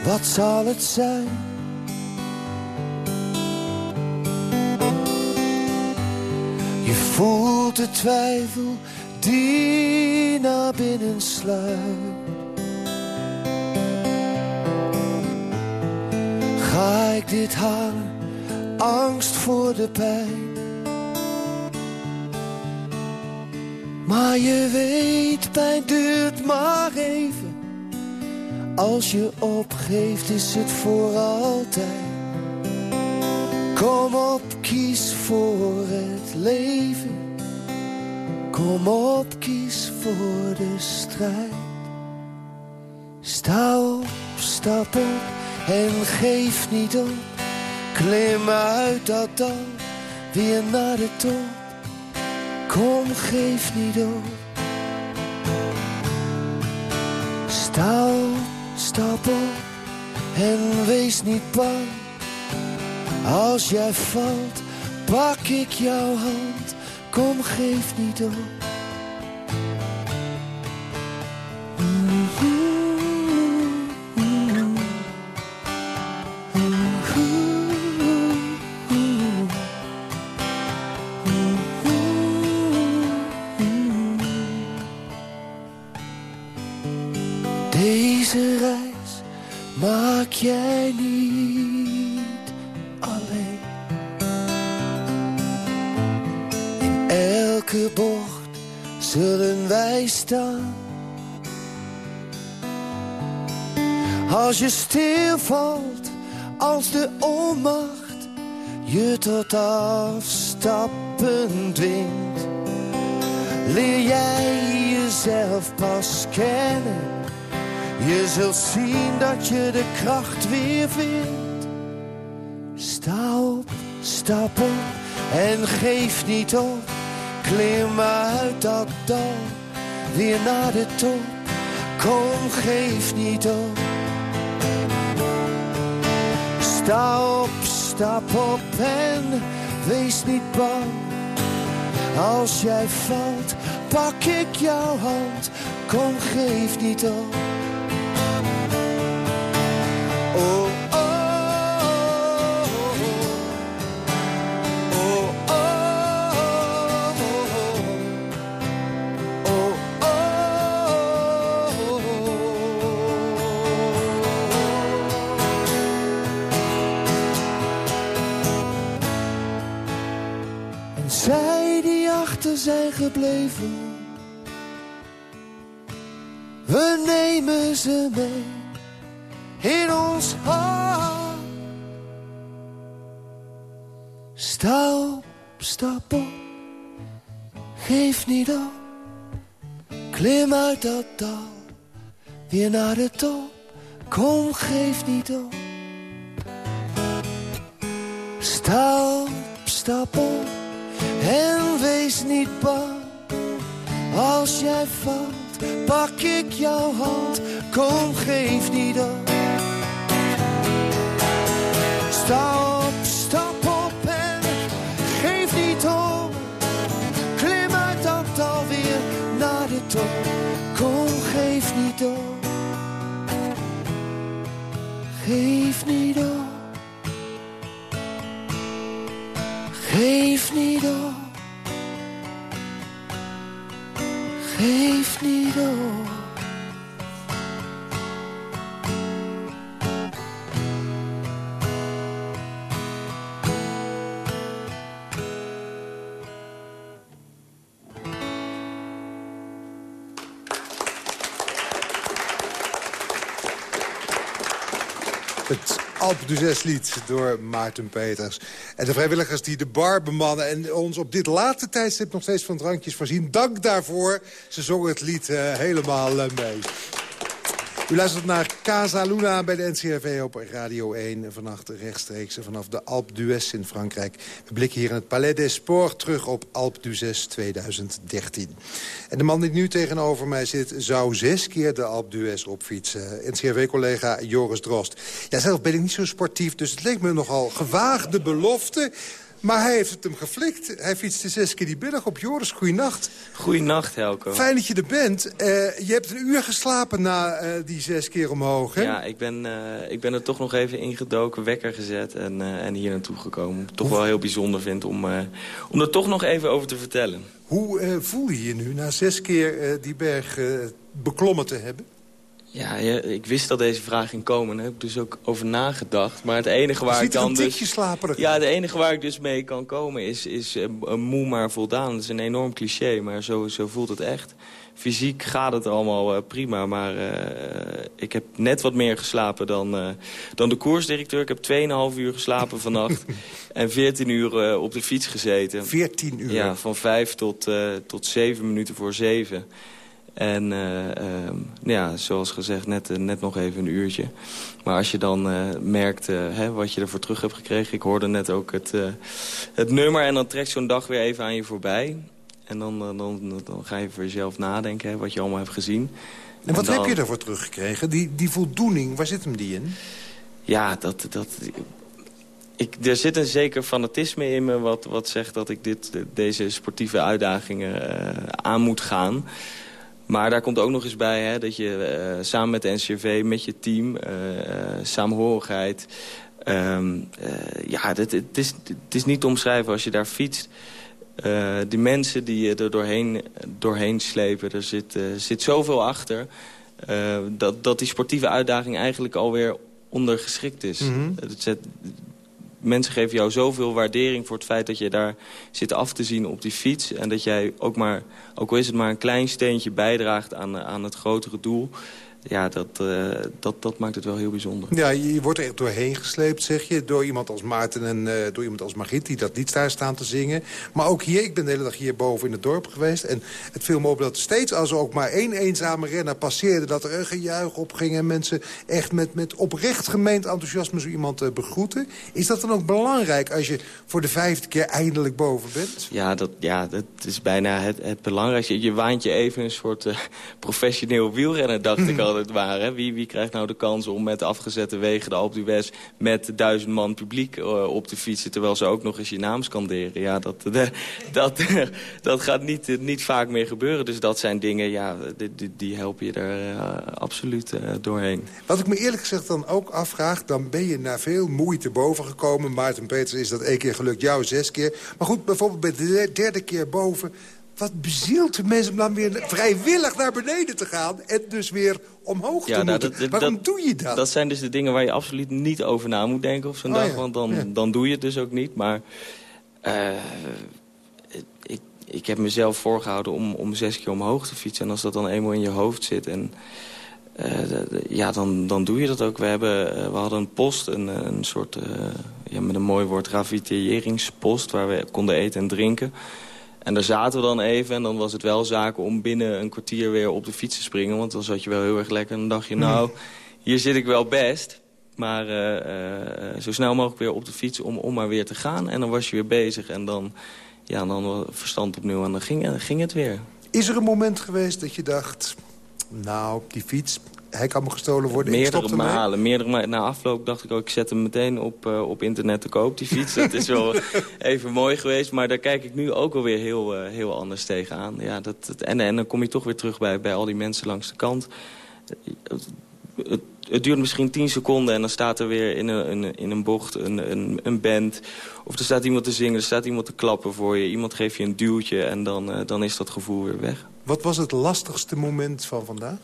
wat zal het zijn? Je voelt de twijfel die naar binnen sluit. Ga ik dit halen? Angst voor de pijn Maar je weet, pijn duurt maar even. Als je opgeeft is het voor altijd. Kom op, kies voor het leven. Kom op, kies voor de strijd. Sta op, stap op en geef niet op. Klim uit dat dal, weer naar de top. Kom, geef niet op. Sta stap op en wees niet bang. Als jij valt, pak ik jouw hand. Kom, geef niet op. Als je stilvalt, als de onmacht je tot afstappen dwingt. Leer jij jezelf pas kennen je zult zien dat je de kracht weer vindt. Sta op, stap op en geef niet op. Klim uit dat dal, weer naar de top. Kom, geef niet op. Sta op, stap op en wees niet bang. Als jij valt, pak ik jouw hand. Kom, geef niet op. zijn gebleven. We nemen ze mee in ons hart. Sta op, stap op, geef niet op. Klim uit dat dal, weer naar de top. Kom, geef niet op. Sta op, stap op en wees niet bang, als jij valt, pak ik jouw hand. Kom, geef niet op. Sta op, stap op en geef niet op. Klim uit dat alweer naar de top. Kom, geef niet op. Geef niet op. Geef Geef niet op. Het Alp d'Huez lied door Maarten Peters. En de vrijwilligers die de bar bemannen... en ons op dit laatste tijdstip nog steeds van drankjes voorzien. Dank daarvoor. Ze zongen het lied uh, helemaal uh, mee. U luistert naar Casa Luna bij de NCRV op Radio 1. Vannacht rechtstreeks vanaf de Alpe d'Huez in Frankrijk. We blikken hier in het Palais des Sports terug op Alpe d'Huez 2013. En de man die nu tegenover mij zit... zou zes keer de Alpe d'Huez opfietsen. NCRV-collega Joris Drost. Ja, zelf ben ik niet zo sportief, dus het leek me nogal gewaagde belofte... Maar hij heeft het hem geflikt. Hij fietste zes keer die berg op. Joris, goeienacht. Goeienacht, Helco. Fijn dat je er bent. Uh, je hebt een uur geslapen na uh, die zes keer omhoog, hè? Ja, ik ben, uh, ik ben er toch nog even ingedoken, wekker gezet en, en hier naartoe gekomen. Toch Hoe... wel heel bijzonder vind om, om er toch nog even over te vertellen. Hoe voel je je nu na zes keer die berg beklommen te hebben? Ja, ja, ik wist dat deze vraag ging komen. Daar heb ik dus ook over nagedacht. Maar het enige waar ik dan dus... slaperig. Ja, het enige waar ik dus mee kan komen is, is uh, moe maar voldaan. Dat is een enorm cliché, maar zo, zo voelt het echt. Fysiek gaat het allemaal uh, prima, maar uh, ik heb net wat meer geslapen dan, dan de koersdirecteur. Ik heb 2,5 uur geslapen vannacht [LAUGHS] en 14 uur op de fiets gezeten. 14 uur? Ja, van 5 tot, tot 7 minuten voor 7. En uh, ja, zoals gezegd, net, uh, net nog even een uurtje. Maar als je dan merkt hè, wat je ervoor terug hebt gekregen... ik hoorde net ook het, het nummer en dan trekt zo'n dag weer even aan je voorbij. En dan, dan, dan ga je voor jezelf nadenken hè, wat je allemaal hebt gezien. En wat heb je ervoor teruggekregen? Die, die voldoening, waar zit hem die in? Ja, dat... dat ik, er zit een zeker fanatisme in me wat, wat zegt dat ik dit, deze sportieve uitdagingen aan moet gaan... Maar daar komt ook nog eens bij hè, dat je uh, samen met de NCRV, met je team, uh, saamhorigheid... Um, ja, het, het, is, het is niet te omschrijven als je daar fietst. die mensen die je er doorheen, doorheen slepen, er zit, zit zoveel achter... dat, dat die sportieve uitdaging eigenlijk alweer ondergeschikt is. Mhm. Het zet, mensen geven jou zoveel waardering voor het feit dat je daar zit af te zien op die fiets. En dat jij ook maar, ook al is het maar een klein steentje bijdraagt aan, aan het grotere doel ja, dat, uh, dat, dat maakt het wel heel bijzonder. Ja, je wordt er echt doorheen gesleept, zeg je. Door iemand als Maarten en uh, door iemand als Margriet... die dat lied daar staan te zingen. Maar ook hier, ik ben de hele dag hier boven in het dorp geweest... en het viel me op dat steeds als er ook maar één eenzame renner passeerde... dat er een gejuich opging en mensen echt met, met oprecht gemeend enthousiasme... zo iemand uh, begroeten. Is dat dan ook belangrijk als je voor de vijfde keer eindelijk boven bent? Ja, dat, ja, dat is bijna het, het belangrijkste. Je waant je even een soort [LAUGHS] professioneel wielrenner, dacht ik [CLEARS THROAT] al het waren. Wie, wie krijgt nou de kans om met afgezette wegen de Alpe d'Huez... met duizend man publiek uh, op te fietsen... terwijl ze ook nog eens je naam scanderen. Ja, [LAUGHS] dat, dat, dat gaat niet, niet vaak meer gebeuren. Dus dat zijn dingen, ja, die, die helpen je er uh, absoluut uh, doorheen. Wat ik me eerlijk gezegd dan ook afvraag... dan ben je na veel moeite boven gekomen. Maarten Peters is dat één keer gelukt, jou zes keer. Maar goed, bijvoorbeeld bij de derde keer boven wat bezielt de mensen om dan weer vrijwillig naar beneden te gaan... en dus weer omhoog ja, te nou, moeten? Dat, dat, Waarom dat, doe je dat? Dat zijn dus de dingen waar je absoluut niet over na moet denken op zo'n Oh, dag. ja, Want dan, ja. dan doe je het dus ook niet. Maar uh, ik, ik heb mezelf voorgehouden om, om zes keer omhoog te fietsen. En als dat dan eenmaal in je hoofd zit... En, uh, de, ja, dan, dan doe je dat ook. We, hebben, uh, we hadden een post, een, een soort, ja, met een mooi woord, ravitilleringspost... waar we konden eten en drinken... En daar zaten we dan even en dan was het wel zaken om binnen een kwartier weer op de fiets te springen. Want dan zat je wel heel erg lekker en dan dacht je, nou, hier zit ik wel best. Maar uh, uh, zo snel mogelijk weer op de fiets om, om maar weer te gaan. En dan was je weer bezig en dan, ja, dan verstand opnieuw en dan ging, ging het weer. Is er een moment geweest dat je dacht... nou, die fiets, hij kan me gestolen worden, Meerdere malen, meerdere malen. Na afloop dacht ik ook, ik zet hem meteen op, uh, op internet te koop, die fiets. Dat is wel [LAUGHS] even mooi geweest, maar daar kijk ik nu ook alweer heel, uh, heel anders tegenaan. Ja, dat, dat, en, en dan kom je toch weer terug bij, bij al die mensen langs de kant. Het, het, het duurt misschien 10 seconden en dan staat er weer in een, in, in een bocht een, een, een band. Of er staat iemand te zingen, er staat iemand te klappen voor je. Iemand geeft je een duwtje en dan, uh, dan is dat gevoel weer weg. Wat was het lastigste moment van vandaag?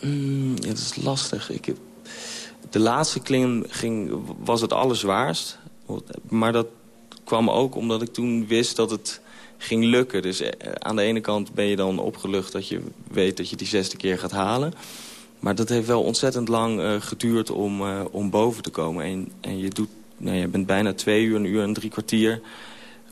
Mm, dat is lastig. Ik de laatste klim ging, was het allerzwaarst. Maar dat kwam ook omdat ik toen wist dat het ging lukken. Dus eh, aan de ene kant ben je dan opgelucht dat je weet dat je die zesde keer gaat halen. Maar dat heeft wel ontzettend lang uh, geduurd om, uh, om boven te komen. En, en je, doet, nou, je bent bijna twee uur, een uur en drie kwartier...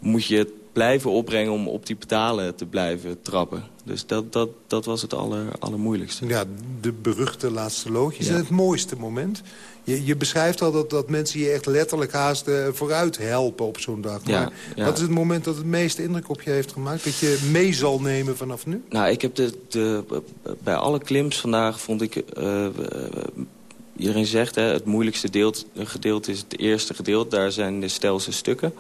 moet je het blijven opbrengen om op die pedalen te blijven trappen. Dus dat, dat, dat was het aller, allermoeilijkste. Ja, de beruchte laatste loodjes. Ja. En het mooiste moment. Je, je beschrijft al dat, dat mensen je echt letterlijk haast uh, vooruit helpen op zo'n dag. Maar Ja, wat is het moment dat het meeste indruk op je heeft gemaakt? Dat je mee zal nemen vanaf nu? Nou, ik heb de, de, bij alle klims vandaag vond ik... eh, eh, iedereen zegt, hè, het moeilijkste deelt, gedeelte is het eerste gedeelte. Daar zijn de stelste stukken.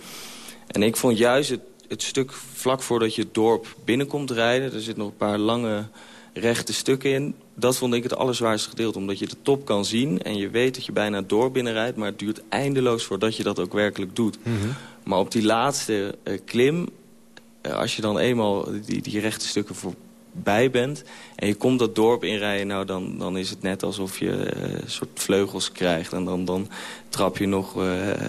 En ik vond juist het, het stuk vlak voordat je het dorp binnenkomt rijden... er zitten nog een paar lange rechte stukken in. Dat vond ik het allerzwaarste gedeelte. Omdat je de top kan zien en je weet dat je bijna het dorp binnenrijdt... maar het duurt eindeloos voordat je dat ook werkelijk doet. Maar op die laatste eh, klim, eh, als je dan eenmaal die, die rechte stukken voorbij bent... en je komt dat dorp inrijden, nou dan, dan is het net alsof je eh, een soort vleugels krijgt. En dan, dan trap je nog eh,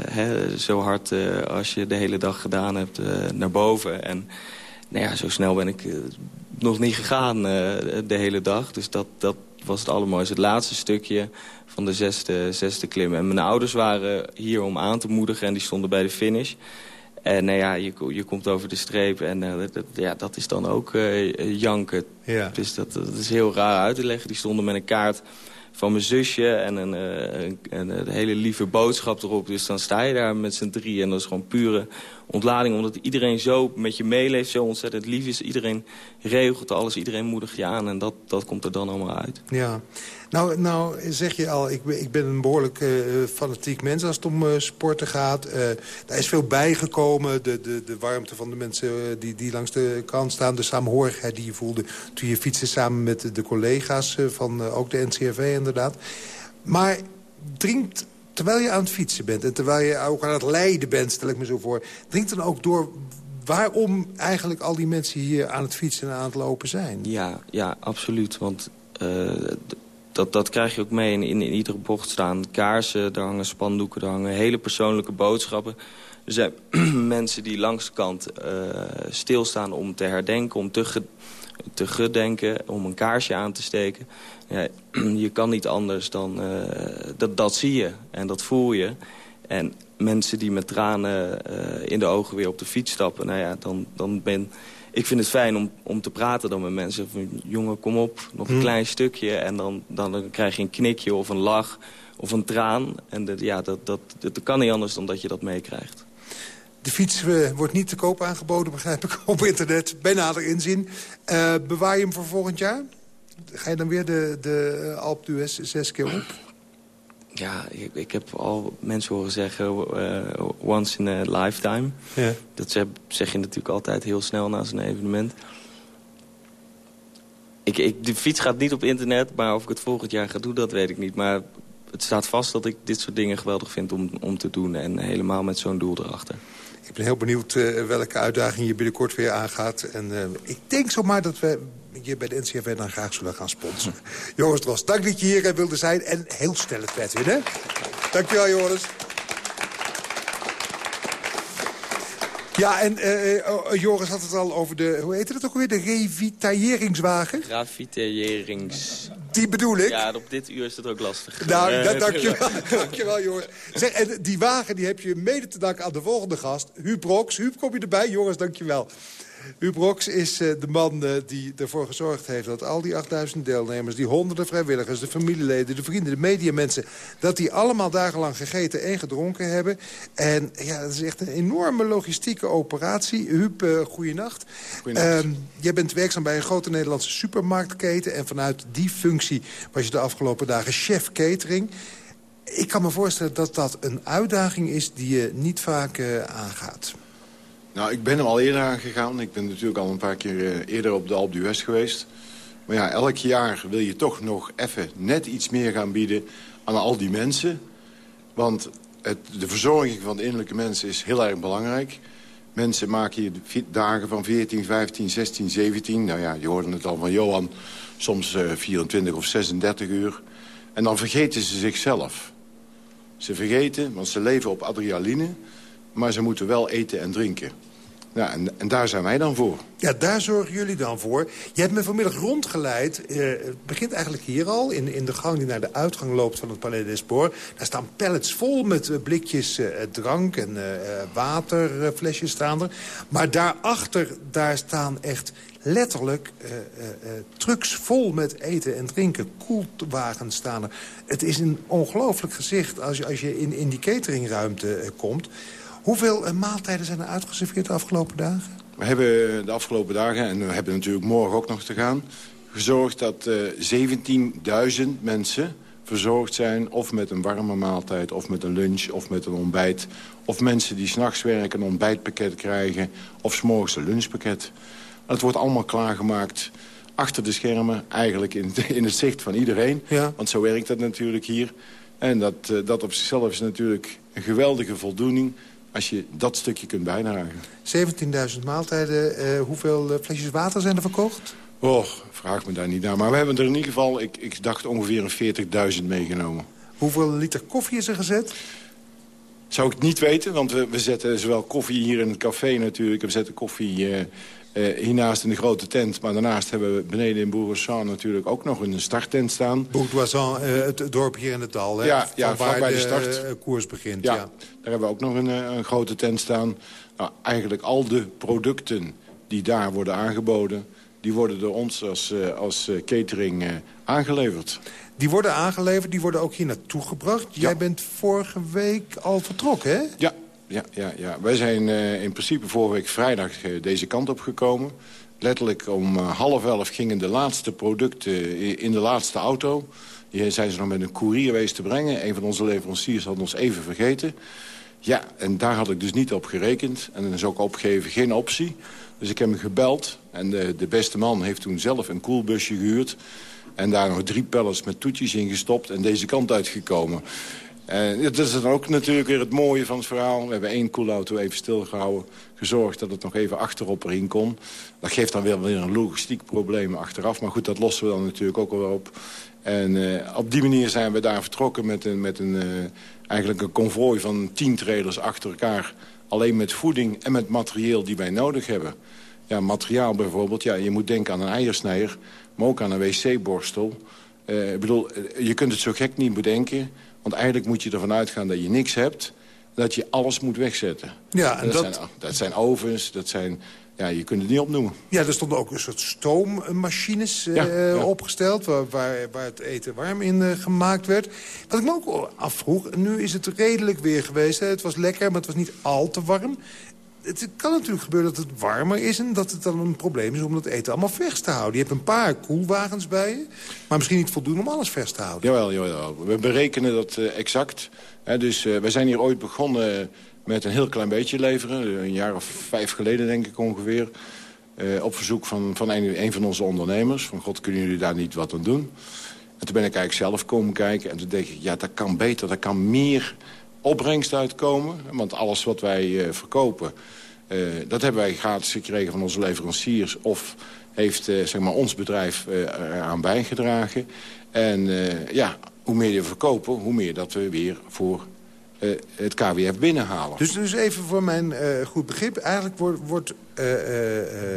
hè, zo hard eh, als je de hele dag gedaan hebt naar boven. En nou ja, zo snel ben ik nog niet gegaan de hele dag. Dus dat, dat was het allermooiste. Het laatste stukje van de zesde, zesde klim. En mijn ouders waren hier om aan te moedigen en die stonden bij de finish. En nou ja, je, je komt over de streep en eh, dat, ja, dat is dan ook eh, janken. Ja. Dus dat, dat is heel raar uit te leggen. Die stonden met een kaart van mijn zusje en een, een, een, een hele lieve boodschap erop. Dus dan sta je daar met z'n drie en dat is gewoon pure ontlading. Omdat iedereen zo met je meeleeft, zo ontzettend lief is. Iedereen regelt alles, iedereen moedigt je aan en dat, dat komt er dan allemaal uit. Ja. Nou, nou zeg je al, ik ik ben een behoorlijk eh, fanatiek mens als het om eh, sporten gaat. Eh daar is veel bijgekomen. De, de, de warmte van de mensen die, die langs de kant staan. De saamhorigheid die je voelde toen je fietste samen met de, collega's van ook de NCRV inderdaad. Maar dringt, terwijl je aan het fietsen bent en terwijl je ook aan het lijden bent, stel ik me zo voor. Dringt dan ook door waarom eigenlijk al die mensen hier aan het fietsen en aan het lopen zijn? Ja, ja absoluut. Want uh, dat, dat krijg je ook mee. In, in, iedere bocht staan kaarsen, er hangen spandoeken, er hangen hele persoonlijke boodschappen. Er zijn [CLEARS THROAT] mensen die langs de kant uh, stilstaan om te herdenken, om te, te gedenken, om een kaarsje aan te steken. Ja, [CLEARS THROAT] je kan niet anders dan, uh, dat, dat zie je en dat voel je. En mensen die met tranen uh, in de ogen weer op de fiets stappen, nou ja, dan, dan ben ik vind het fijn om, om te praten dan met mensen. Van, jongen, kom op, nog een hmm. klein stukje. En dan, dan, dan, krijg je een knikje of een lach of een traan. En ja, dat, dat, dat, kan niet anders dan dat je dat meekrijgt. De fiets uh, wordt niet te koop aangeboden, begrijp ik, [LAUGHS] op internet. Bij nader inzien. Uh, bewaar je hem voor volgend jaar? Ga je dan weer de, de Alp d'Huez zes keer op? Ja, ik, ik, heb al mensen horen zeggen uh, once in a lifetime. Ja. Dat zeg, zeg, je natuurlijk altijd heel snel na zo'n evenement. Ik, ik, de fiets gaat niet op internet, maar of ik het volgend jaar ga doen, dat weet ik niet. Maar het staat vast dat ik dit soort dingen geweldig vind om, om te doen. En helemaal met zo'n doel erachter. Ik ben heel benieuwd uh, welke uitdaging je binnenkort weer aangaat. En uh, ik denk zomaar dat we je bij de NCFW dan graag zullen gaan sponsoren. [LAUGHS] Joris Dros, dank dat je hier wilde zijn. En heel snel het pet winnen. Dankjewel, Joris. Ja, en uh, Joris had het al over de, hoe heet het ook weer, de revitaliseringswagen? Revitaliseringswagen. Die bedoel ik. Ja, op dit uur is het ook lastig. Nou, [LAUGHS] uh, dankjewel, [LAUGHS] dankjewel Joris. Zeg, en die wagen die heb je mede te danken aan de volgende gast, Huub Broks. Huub, kom je erbij? Joris, dankjewel. Brox is uh, de man uh, die ervoor gezorgd heeft dat al die 8000 deelnemers... die honderden vrijwilligers, de familieleden, de vrienden, de mediamensen... dat die allemaal dagenlang gegeten en gedronken hebben. En ja, dat is echt een enorme logistieke operatie. Huub, uh, goeienacht. Goeienacht. Ehm, jij bent werkzaam bij een grote Nederlandse supermarktketen... en vanuit die functie was je de afgelopen dagen chef catering... Ik kan me voorstellen dat dat een uitdaging is die je niet vaak aangaat. Nou, ik ben er al eerder aan gegaan. Ik ben natuurlijk al een paar keer uh, eerder op de Alp d'Huez geweest. Maar ja, elk jaar wil je toch nog even net iets meer gaan bieden aan al die mensen. Want het, de verzorging van de innerlijke mensen is heel erg belangrijk. Mensen maken hier dagen van 14, 15, 16, 17. Nou ja, je hoorde het al van Johan. Soms uh, eh, 24 of 36 uur. En dan vergeten ze zichzelf. Ze vergeten, want ze leven op adrenaline. Maar ze moeten wel eten en drinken. Ja, en, en, daar zijn wij dan voor. Ja, daar zorgen jullie dan voor. Je hebt me vanmiddag rondgeleid. Eh, het begint eigenlijk hier al, in, in de gang die naar de uitgang loopt van het Palais des Sports. Daar staan pallets vol met uh, blikjes uh, drank en waterflesjes staan er. Maar daarachter, daar staan echt letterlijk trucks vol met eten en drinken. Koelwagens staan er. Het is een ongelooflijk gezicht als je, als je in, in die cateringruimte komt... Hoeveel uh, maaltijden zijn er uitgeserveerd de afgelopen dagen? We hebben de afgelopen dagen, en we hebben natuurlijk morgen ook nog te gaan... gezorgd dat uh, eh, 17.000 mensen verzorgd zijn... of met een warme maaltijd, of met een lunch, of met een ontbijt... of mensen die s'nachts werken een ontbijtpakket krijgen... of s'morgens een lunchpakket. Dat wordt allemaal klaargemaakt achter de schermen, eigenlijk in, [LAUGHS] in het zicht van iedereen. Ja. Want zo werkt dat natuurlijk hier. En dat, uh, dat op zichzelf is natuurlijk een geweldige voldoening als je dat stukje kunt bijdragen. 17.000 maaltijden. Uh, hoeveel uh, flesjes water zijn er verkocht? Oh, vraag me daar niet naar. Maar we hebben er in ieder geval, ik, ik dacht ongeveer een 40.000 meegenomen. Hoeveel liter koffie is er gezet? Zou ik niet weten, want we, we zetten zowel koffie hier in het café natuurlijk. We zetten koffie uh, uh, hiernaast in de grote tent. Maar daarnaast hebben we beneden in Bourgoissan natuurlijk ook nog een starttent staan. Bourgoissan, uh, het dorp hier in het dal, hè? Ja, ja waar bij de, start. Koers begint. Ja, ja, daar hebben we ook nog een, een grote tent staan. Nou, eigenlijk al de producten die daar worden aangeboden... die worden door ons als, als catering aangeleverd. Die worden aangeleverd, die worden ook hier naartoe gebracht. Jij bent vorige week al vertrokken, hè? Ja, ja, ja, ja. Wij zijn uh, in principe vorige week vrijdag uh, deze kant op gekomen. Letterlijk om uh, half elf gingen de laatste producten in de laatste auto. Die zijn ze nog met een koerier wezen te brengen. Een van onze leveranciers had ons even vergeten. Ja, en daar had ik dus niet op gerekend. En dan is ook opgegeven geen optie. Dus ik heb hem gebeld. En de, de beste man heeft toen zelf een koelbusje gehuurd. En daar nog drie pallets met toetjes in gestopt. En deze kant uitgekomen. En dat is dan ook natuurlijk weer het mooie van het verhaal. We hebben één koelauto even stilgehouden. Gezorgd dat het nog even achterop erin kon. Dat geeft dan weer, een logistiek probleem achteraf. Maar goed, dat lossen we dan natuurlijk ook wel op. En eh, op die manier zijn we daar vertrokken met een, met een, uh, eigenlijk een konvooi van tien trailers achter elkaar. Alleen met voeding en met materieel die wij nodig hebben. Ja, materiaal bijvoorbeeld. Ja, je moet denken aan een eiersnijer, maar ook aan een wc-borstel. Uh, ik bedoel, je kunt het zo gek niet bedenken. Want eigenlijk moet je ervan uitgaan dat je niks hebt. Dat je alles moet wegzetten. Ja, en dat, dat... Zijn, dat zijn ovens, dat zijn ja, je kunt het niet opnoemen. Ja, er stonden ook een soort stoommachines ja, ja. opgesteld... Waar, waar, waar, het eten warm in uh, gemaakt werd. Wat ik me ook afvroeg, nu is het redelijk weer geweest. Hè? Het was lekker, maar het was niet al te warm. Het kan natuurlijk gebeuren dat het warmer is... en dat het dan een probleem is om dat eten allemaal vers te houden. Je hebt een paar koelwagens bij je... maar misschien niet voldoende om alles vers te houden. Jawel, jawel. we berekenen dat uh, exact. Dus we zijn hier ooit begonnen met een heel klein beetje leveren. Een jaar of vijf geleden, denk ik ongeveer. Uh, op verzoek van, van een, een, van onze ondernemers. Van god, kunnen jullie daar niet wat aan doen? En toen ben ik eigenlijk zelf komen kijken. En toen denk ik, ja, dat kan beter. Dat kan meer opbrengst uitkomen. Want alles wat wij uh, verkopen... Uh, dat hebben wij gratis gekregen van onze leveranciers... of heeft zeg maar ons bedrijf eraan bijgedragen. En ja, hoe meer je verkopen, hoe meer dat we weer voor het KWF binnenhalen. Dus, dus even voor mijn goed begrip. Eigenlijk wordt, wordt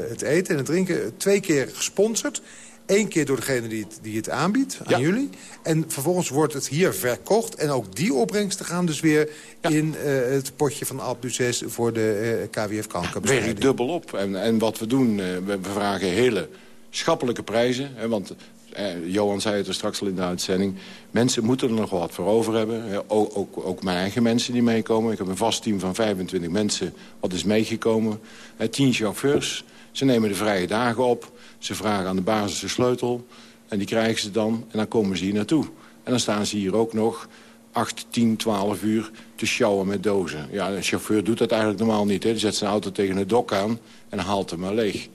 het eten en het drinken twee keer gesponsord. Eén keer door degene die het, die het aanbiedt, aan ja. jullie. En vervolgens wordt het hier verkocht. En ook die opbrengsten gaan dus weer ja. in het potje van Alp Duces voor de KWF kankerbestrijding. Werkt dubbel op. En, en wat we doen, we, we vragen hele schappelijke prijzen. Hè, want eh, Johan zei het er straks al in de uitzending. Mensen moeten er nog wat voor over hebben. Ook, ook, ook, mijn eigen mensen die meekomen. Ik heb een vast team van 25 mensen wat is meegekomen. Eh, tien chauffeurs. Ze nemen de vrije dagen op. Ze vragen aan de basis de sleutel. En die krijgen ze dan. En dan komen ze hier naartoe. En dan staan ze hier ook nog 8, 10, 12 uur te sjouwen met dozen. Ja, een chauffeur doet dat eigenlijk normaal niet. Hè. Die zet zijn auto tegen het dok aan en haalt hem maar leeg.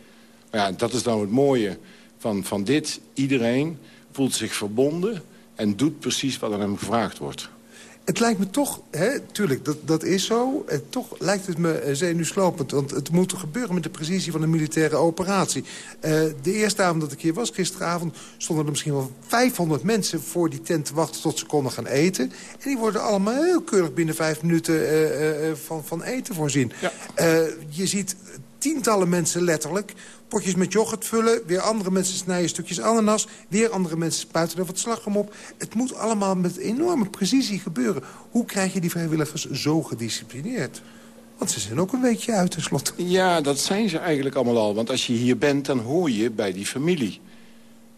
Maar ja, dat is dan het mooie van, van dit. Iedereen voelt zich verbonden en doet precies wat aan hem gevraagd wordt. Het lijkt me toch, hè, tuurlijk, dat, dat is zo. En toch lijkt het me zenuwslopend. Want het moet gebeuren met de precisie van een militaire operatie. Uh, de eerste avond dat ik hier was, gisteravond... stonden er misschien wel 500 mensen voor die tent te wachten tot ze konden gaan eten. En die worden allemaal heel keurig binnen vijf minuten uh, uh, van, van eten voorzien. Ja. je ziet tientallen mensen letterlijk potjes met yoghurt vullen. Weer andere mensen snijden stukjes ananas. Weer andere mensen spuiten er wat slagroom op. Het moet allemaal met enorme precisie gebeuren. Hoe krijg je die vrijwilligers zo gedisciplineerd? Want ze zijn ook een beetje uit tenslotte. Ja, dat zijn ze eigenlijk allemaal al. Want als je hier bent, dan hoor je bij die familie.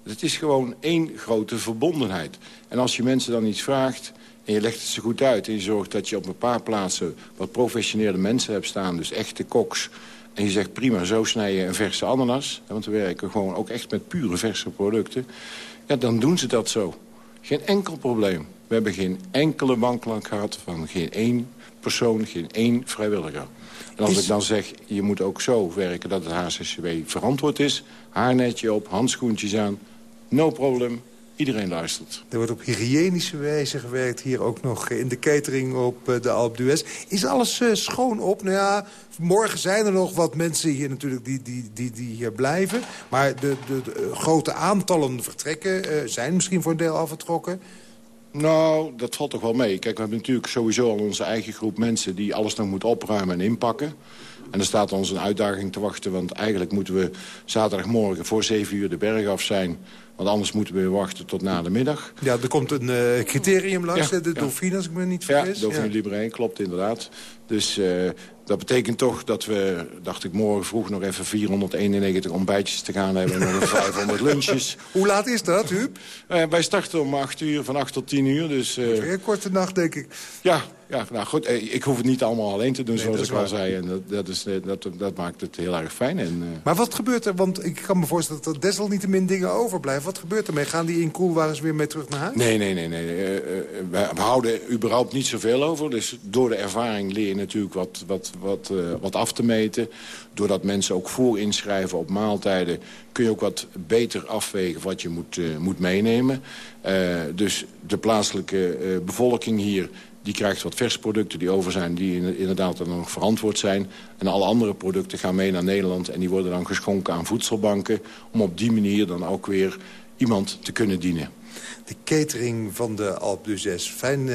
Het is gewoon één grote verbondenheid. En als je mensen dan iets vraagt en je legt het ze goed uit... en je zorgt dat je op een paar plaatsen wat professionele mensen hebt staan... dus echte koks, en je zegt prima, zo snij je een verse ananas. Want we werken gewoon ook echt met pure verse producten. Ja, dan doen ze dat zo. Geen enkel probleem. We hebben geen enkele wanklank gehad van geen één persoon, geen één vrijwilliger. En als ik dan zeg, je moet ook zo werken dat het HCCW verantwoord is... haarnetje op, handschoentjes aan, no problem, Iedereen luistert. Er wordt op hygiënische wijze gewerkt. Hier ook nog in de catering op de Alp d'Huez. Is alles uh, schoon op? Nou ja, morgen zijn er nog wat mensen hier natuurlijk die, die, die, die hier blijven. Maar de, de, de grote aantallen vertrekken zijn misschien voor een deel al vertrokken. Nou, dat valt toch wel mee. Kijk, we hebben natuurlijk sowieso al onze eigen groep mensen... die alles nog moet opruimen en inpakken. En er staat ons een uitdaging te wachten... want eigenlijk moeten we zaterdagmorgen voor 7 uur de berg af zijn... Want anders moeten we wachten tot na de middag. Ja, er komt een uh, criterium langs, ja, de ja. Dauphine, als ik me niet vergis. Ja, Dauphine ja. Libre klopt inderdaad. Dus uh, dat betekent toch dat we, dacht ik, morgen vroeg nog even 491 ontbijtjes te gaan hebben... en nog 500 [LAUGHS] lunches. Hoe laat is dat, Huub? Uh, wij starten om 8 uur, van 8 tot 10 uur. Dus, Weer korte nacht, denk ik. Ja, Ja, nou goed, eh, ik hoef het niet allemaal alleen te doen, Nee, zoals ik al zei. En dat, dat, is, eh, dat, dat maakt het heel erg fijn. En, eh, Maar wat gebeurt er? Want ik kan me voorstellen dat er desalniettemin dingen overblijven. Wat gebeurt ermee? Gaan die in koelwagens weer mee terug naar huis? Nee, nee, nee. nee. We, we houden überhaupt niet zoveel over. Dus door de ervaring leer je natuurlijk wat, wat, wat, wat af te meten. Doordat mensen ook voor inschrijven op maaltijden... kun je ook wat beter afwegen wat je moet, moet meenemen. Dus de plaatselijke bevolking hier... die krijgt wat versproducten die over zijn... die in- inderdaad dan nog verantwoord zijn. En alle andere producten gaan mee naar Nederland... en die worden dan geschonken aan voedselbanken... om op die manier dan ook weer iemand te kunnen dienen. De catering van de Alp d'Huez. Fijn,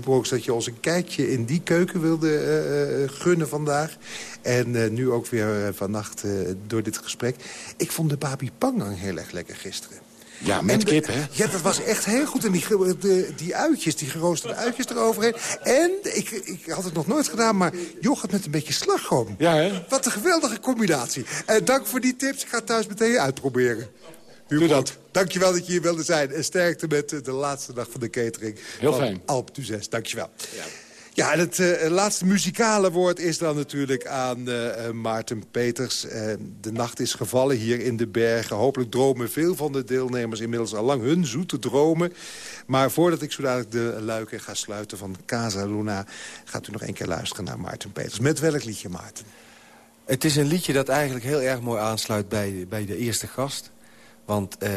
Brooks, dat je ons een kijkje in die keuken wilde eh, eh, gunnen vandaag. En nu ook weer vannacht door dit gesprek. Ik vond de babi pangang heel erg lekker gisteren. Ja, met de- kip, hè? Ja, dat was echt heel goed. En die, de, die uitjes, die geroosterde uitjes eroverheen. En, ik, ik had het nog nooit gedaan, maar yoghurt met een beetje slagroom. Ja, hè? Wat een geweldige combinatie. En dank voor die tips. Ik ga het thuis meteen uitproberen. Doe dat. Dankjewel dat je hier wilde zijn. En sterkte met eh, de laatste dag van de catering. Heel fijn. Alp Duzes. Dankjewel. Ja. Ja, en het eh, laatste muzikale woord is dan natuurlijk aan eh, eh, Maarten Peters. Eh, de nacht is gevallen hier in de bergen. Hopelijk dromen veel van de deelnemers inmiddels al lang hun zoete dromen. Maar voordat ik zo dadelijk de luiken ga sluiten van Casa Luna... gaat u nog één keer luisteren naar Maarten Peters. Met welk liedje, Maarten? Het is een liedje dat eigenlijk heel erg mooi aansluit bij, bij de eerste gast. Want eh,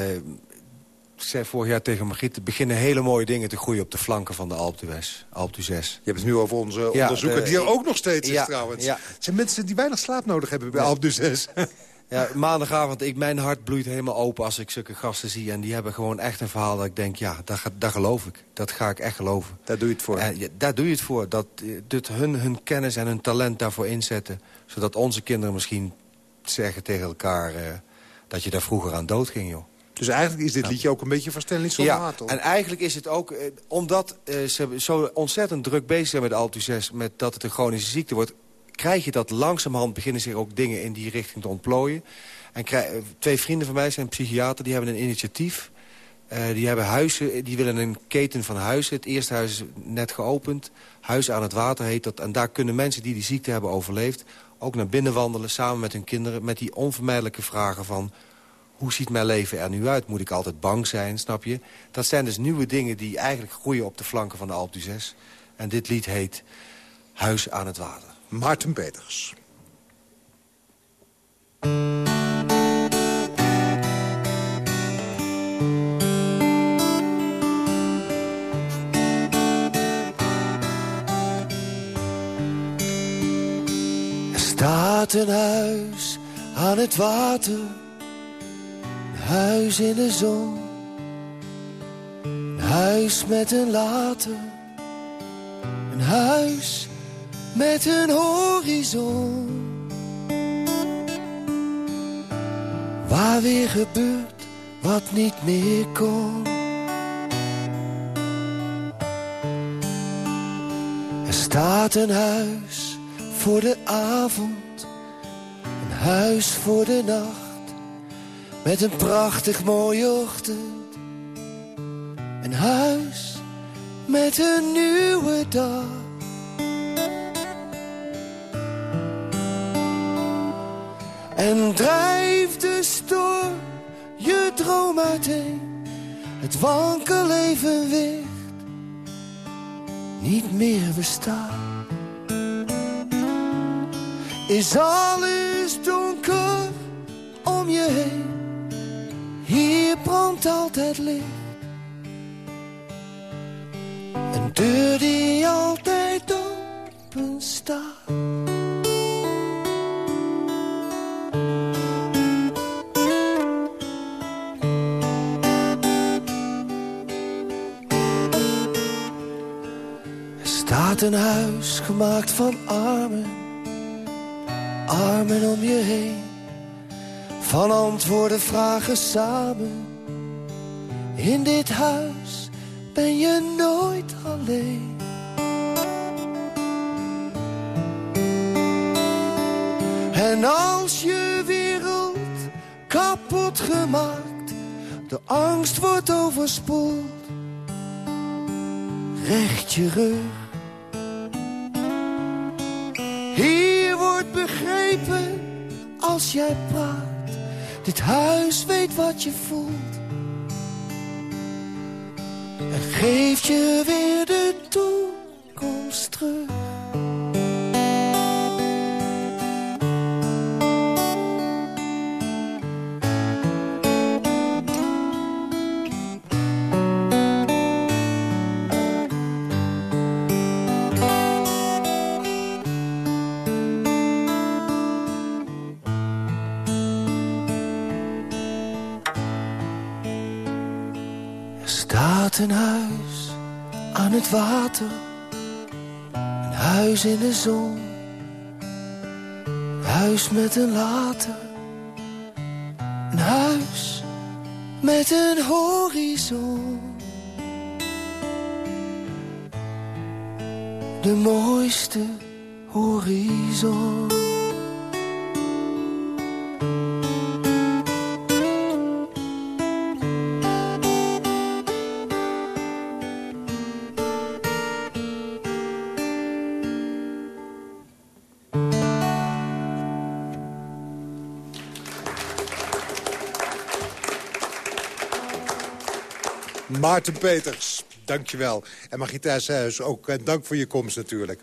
ik zei vorig jaar tegen Margriet... er beginnen hele mooie dingen te groeien op de flanken van de Alp d'Huez. Alp. Je hebt het nu over onze Ja, onderzoeker, de- die er ook nog steeds is ja, trouwens. ja. Het zijn mensen die weinig slaap nodig hebben bij Alp Duzes. [LAUGHS] Ja, maandagavond, ik, mijn hart bloeit helemaal open als ik zulke gasten zie. En die hebben gewoon echt een verhaal dat ik denk, ja, dat, ga- dat geloof ik. Dat ga ik echt geloven. Daar doe je het voor. En, ja, daar doe je het voor. Dat, eh, dat hun, hun kennis en hun talent daarvoor inzetten. Zodat onze kinderen misschien zeggen tegen elkaar... eh, dat je daar vroeger aan dood ging, joh. Dus eigenlijk is dit liedje ook een beetje van Stanley. Ja, en eigenlijk is het ook, eh, omdat eh, ze zo ontzettend druk bezig zijn met Altuces... met dat het een chronische ziekte wordt... krijg je dat langzamerhand beginnen zich ook dingen in die richting te ontplooien. En eh, twee vrienden van mij zijn psychiater, die hebben een initiatief... Eh, die hebben huizen, die willen een keten van huizen. Het eerste huis is net geopend. Huis aan het water heet dat. En daar kunnen mensen die die ziekte hebben overleefd... ook naar binnen wandelen, samen met hun kinderen... met die onvermijdelijke vragen van... hoe ziet mijn leven er nu uit? Moet ik altijd bang zijn, snap je? Dat zijn dus nieuwe dingen die eigenlijk groeien op de flanken van de d'Huez. En dit lied heet Huis aan het water. Maarten Peters. Er staat een huis aan het water, huis in de zon. Een huis met een later, een huis met een horizon. Waar weer gebeurt wat niet meer kon. Er staat een huis voor de avond, een huis voor de nacht, met een prachtig mooie ochtend. Een huis met een nieuwe dag. En drijf de storm je droom uiteen, het wankel evenwicht niet meer bestaat. Is alles donker om je heen, hier brandt altijd licht. Een deur die altijd open staat. Er staat een huis gemaakt van armen, armen om je heen. Van antwoorden vragen samen. In dit huis ben je nooit alleen. En als je wereld kapot gemaakt, de angst wordt overspoeld. Recht je rug. Hier wordt begrepen als jij praat dit huis weet wat je voelt. En geeft je weer de toekomst terug. Aan het water. Een huis in de zon. Huis met een later. Een huis met een horizon. De mooiste horizon. Maarten Peters, dankjewel. En Margita Huis, ook eh, dank voor je komst natuurlijk.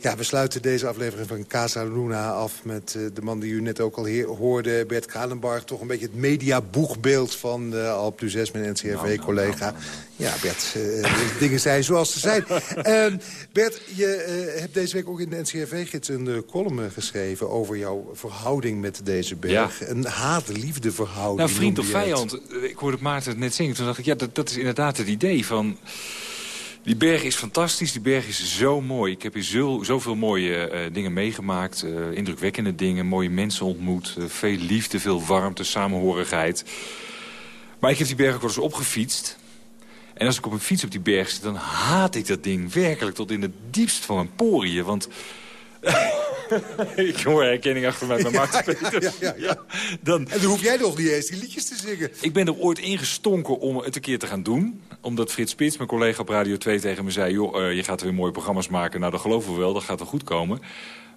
Ja, we sluiten deze aflevering van Casa Luna af met uh, de man die u net ook al hoorde, Bert Kralenbarg. Toch een beetje het mediaboegbeeld van uh, Alp du 6, mijn NCRV-collega. Nou, nou, nou, ja, Bert, uh, de dingen zijn zoals ze zijn. [LAUGHS] Ehm, Bert, je hebt deze week ook in de NCRV-gids een column geschreven over jouw verhouding met deze berg. Een haat-liefde verhouding. Nou, vriend of vijand. Ik hoorde Maarten net zingen. Toen dacht ik, ja, dat, dat is inderdaad het idee van... Die berg is fantastisch, die berg is zo mooi. Ik heb hier zo, zoveel mooie uh, dingen meegemaakt, uh, indrukwekkende dingen, mooie mensen ontmoet. Uh, veel liefde, veel warmte, samenhorigheid. Maar ik heb die berg ook wel eens opgefietst. En als ik op een fiets op die berg zit, dan haat ik dat ding werkelijk tot in het diepst van mijn poriën. Want [LAUGHS] ik hoor herkenning achter mij bij Maarten ja, Ja, ja, ja. Dan, en dan hoef jij nog niet eens die liedjes te zingen. Ik ben er ooit ingestonken om het een keer te gaan doen. Omdat Frits Spits, mijn collega op Radio 2, tegen me zei... joh, uh, je gaat weer mooie programma's maken. Nou, dat geloven we wel, dat gaat wel goed komen.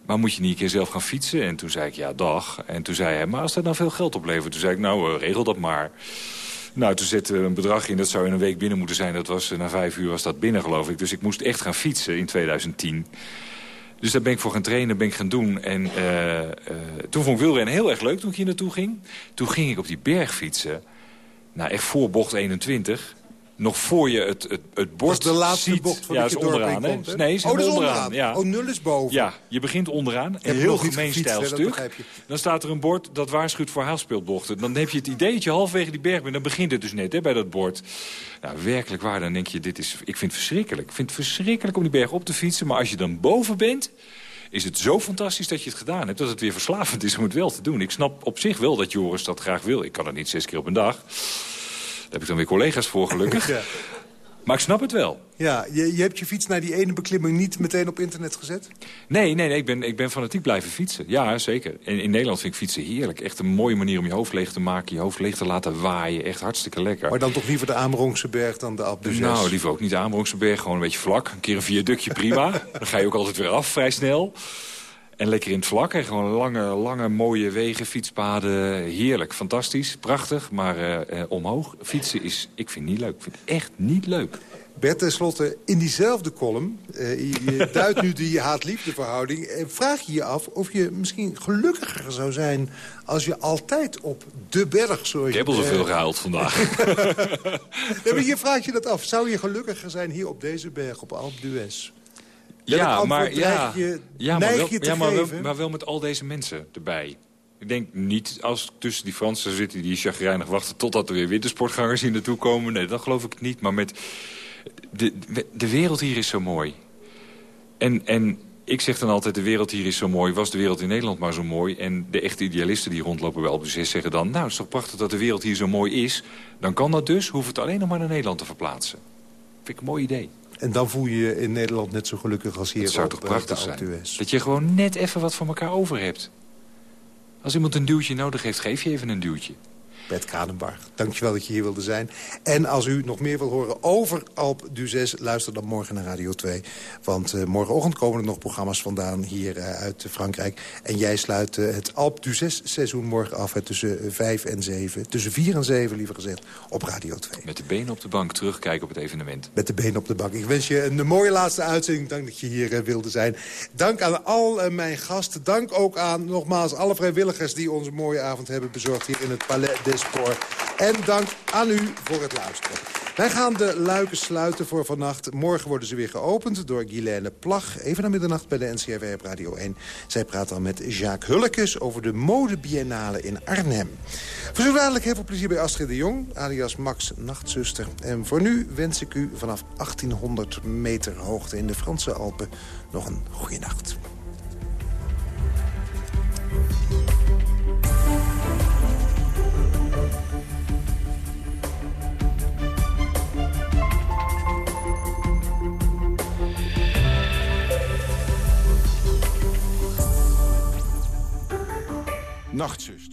Maar moet je niet een keer zelf gaan fietsen? En toen zei ik, ja, dag. En toen zei hij, maar als dat nou veel geld oplevert? Toen zei ik, nou, uh, regel dat maar. Nou, toen zette een bedrag in, dat zou in een week binnen moeten zijn. Dat was, uh, na vijf uur was dat binnen, geloof ik. Dus ik moest echt gaan fietsen in 2010. Dus daar ben ik voor gaan trainen, ben ik gaan doen. En toen vond ik wielrennen heel erg leuk toen ik hier naartoe ging. Toen ging ik op die berg fietsen. Nou, echt voor bocht 21 nog voor je het, het, het bord de laatste ziet. bocht van ja, is onderaan, hè? Nee, is oh, onderaan. onderaan. Ja. Oh, nul is boven. Ja, je begint onderaan. En heel gemeen stijlstuk. Dan staat er een bord dat waarschuwt voor haalspeelbochten. Dan heb je het idee dat je halverwege die berg bent. Dan begint het dus net hè, bij dat bord. Nou, werkelijk waar, dan denk je, dit is, ik vind het verschrikkelijk. Ik vind het verschrikkelijk om die berg op te fietsen. Maar als je dan boven bent is het zo fantastisch dat je het gedaan hebt... dat het weer verslavend is om het wel te doen. Ik snap op zich wel dat Joris dat graag wil. Ik kan het niet zes keer op een dag heb ik dan weer collega's voor, gelukkig. [LAUGHS] ja. Maar ik snap het wel. Ja, je, je hebt je fiets naar die ene beklimming niet meteen op internet gezet? Nee, nee, nee ik, ben, ik ben fanatiek blijven fietsen. Ja, zeker. In, in Nederland vind ik fietsen heerlijk. Echt een mooie manier om je hoofd leeg te maken. Je hoofd leeg te laten waaien. Echt hartstikke lekker. Maar dan toch liever de Amerongse berg dan de Alpe Nou, liever ook niet de Amerongse berg. Gewoon een beetje vlak. Een keer een viaductje, prima. [LAUGHS] dan ga je ook altijd weer af, vrij snel. En lekker in het vlak. Hè. Gewoon lange, lange, mooie wegen, fietspaden. Heerlijk, fantastisch, prachtig. Maar uh, uh, omhoog fietsen is, ik vind niet leuk. Ik vind het echt niet leuk. Bert, tenslotte, in diezelfde column, uh, je [LAUGHS] duidt nu die haat-liefde verhouding... vraag je je af of je misschien gelukkiger zou zijn... als je altijd op de berg... Zoals ik heb al zoveel gehuild vandaag. [LAUGHS] maar hier vraag je dat af. Zou je gelukkiger zijn hier op deze berg, op Alpe d'Huez? Ja, maar, ja, je, ja, maar, wel, ja maar, wel, maar wel met al deze mensen erbij. Ik denk niet als tussen die Fransen zitten die chagrijnig wachten... totdat er weer wintersportgangers hier naartoe komen. Nee, dat geloof ik niet. Maar met de, de wereld hier is zo mooi. En, en ik zeg dan altijd, de wereld hier is zo mooi. Was de wereld in Nederland maar zo mooi? En de echte idealisten die rondlopen bij Alpe zeggen dan... nou, het is toch prachtig dat de wereld hier zo mooi is. Dan kan dat dus, hoef het alleen nog maar naar Nederland te verplaatsen. Vind ik een mooi idee. En dan voel je je in Nederland net zo gelukkig als hier dat zou op toch prachtig zijn? Dat je gewoon net even wat van elkaar over hebt. Als iemand een duwtje nodig heeft, geef je even een duwtje. Bert Kranenbarg, dankjewel dat je hier wilde zijn. En als u nog meer wil horen over Alp d'Huez... luister dan morgen naar Radio 2. Want uh, morgenochtend komen er nog programma's vandaan hier uh, uit Frankrijk. En jij sluit uh, het Alp d'Huez seizoen morgen af... tussen 5 en 7, tussen 4 en 7 liever gezegd, op Radio 2. Met de benen op de bank terugkijken op het evenement. Met de benen op de bank. Ik wens je een mooie laatste uitzending. Dank dat je hier wilde zijn. Dank aan al mijn gasten. Dank ook aan nogmaals alle vrijwilligers... die onze mooie avond hebben bezorgd hier in het Palais des En dank aan u voor het luisteren. Wij gaan de luiken sluiten voor vannacht. Morgen worden ze weer geopend door Guylaine Plag. Even na middernacht bij de NCRW op Radio 1. Zij praat dan met Jacques Hullekes over de modebiennale in Arnhem. Voor zo dadelijk heel veel plezier bij Astrid de Jong, alias Max Nachtzuster. En voor nu wens ik u vanaf 1800 meter hoogte in de Franse Alpen nog een goede nacht. Nachtzuster.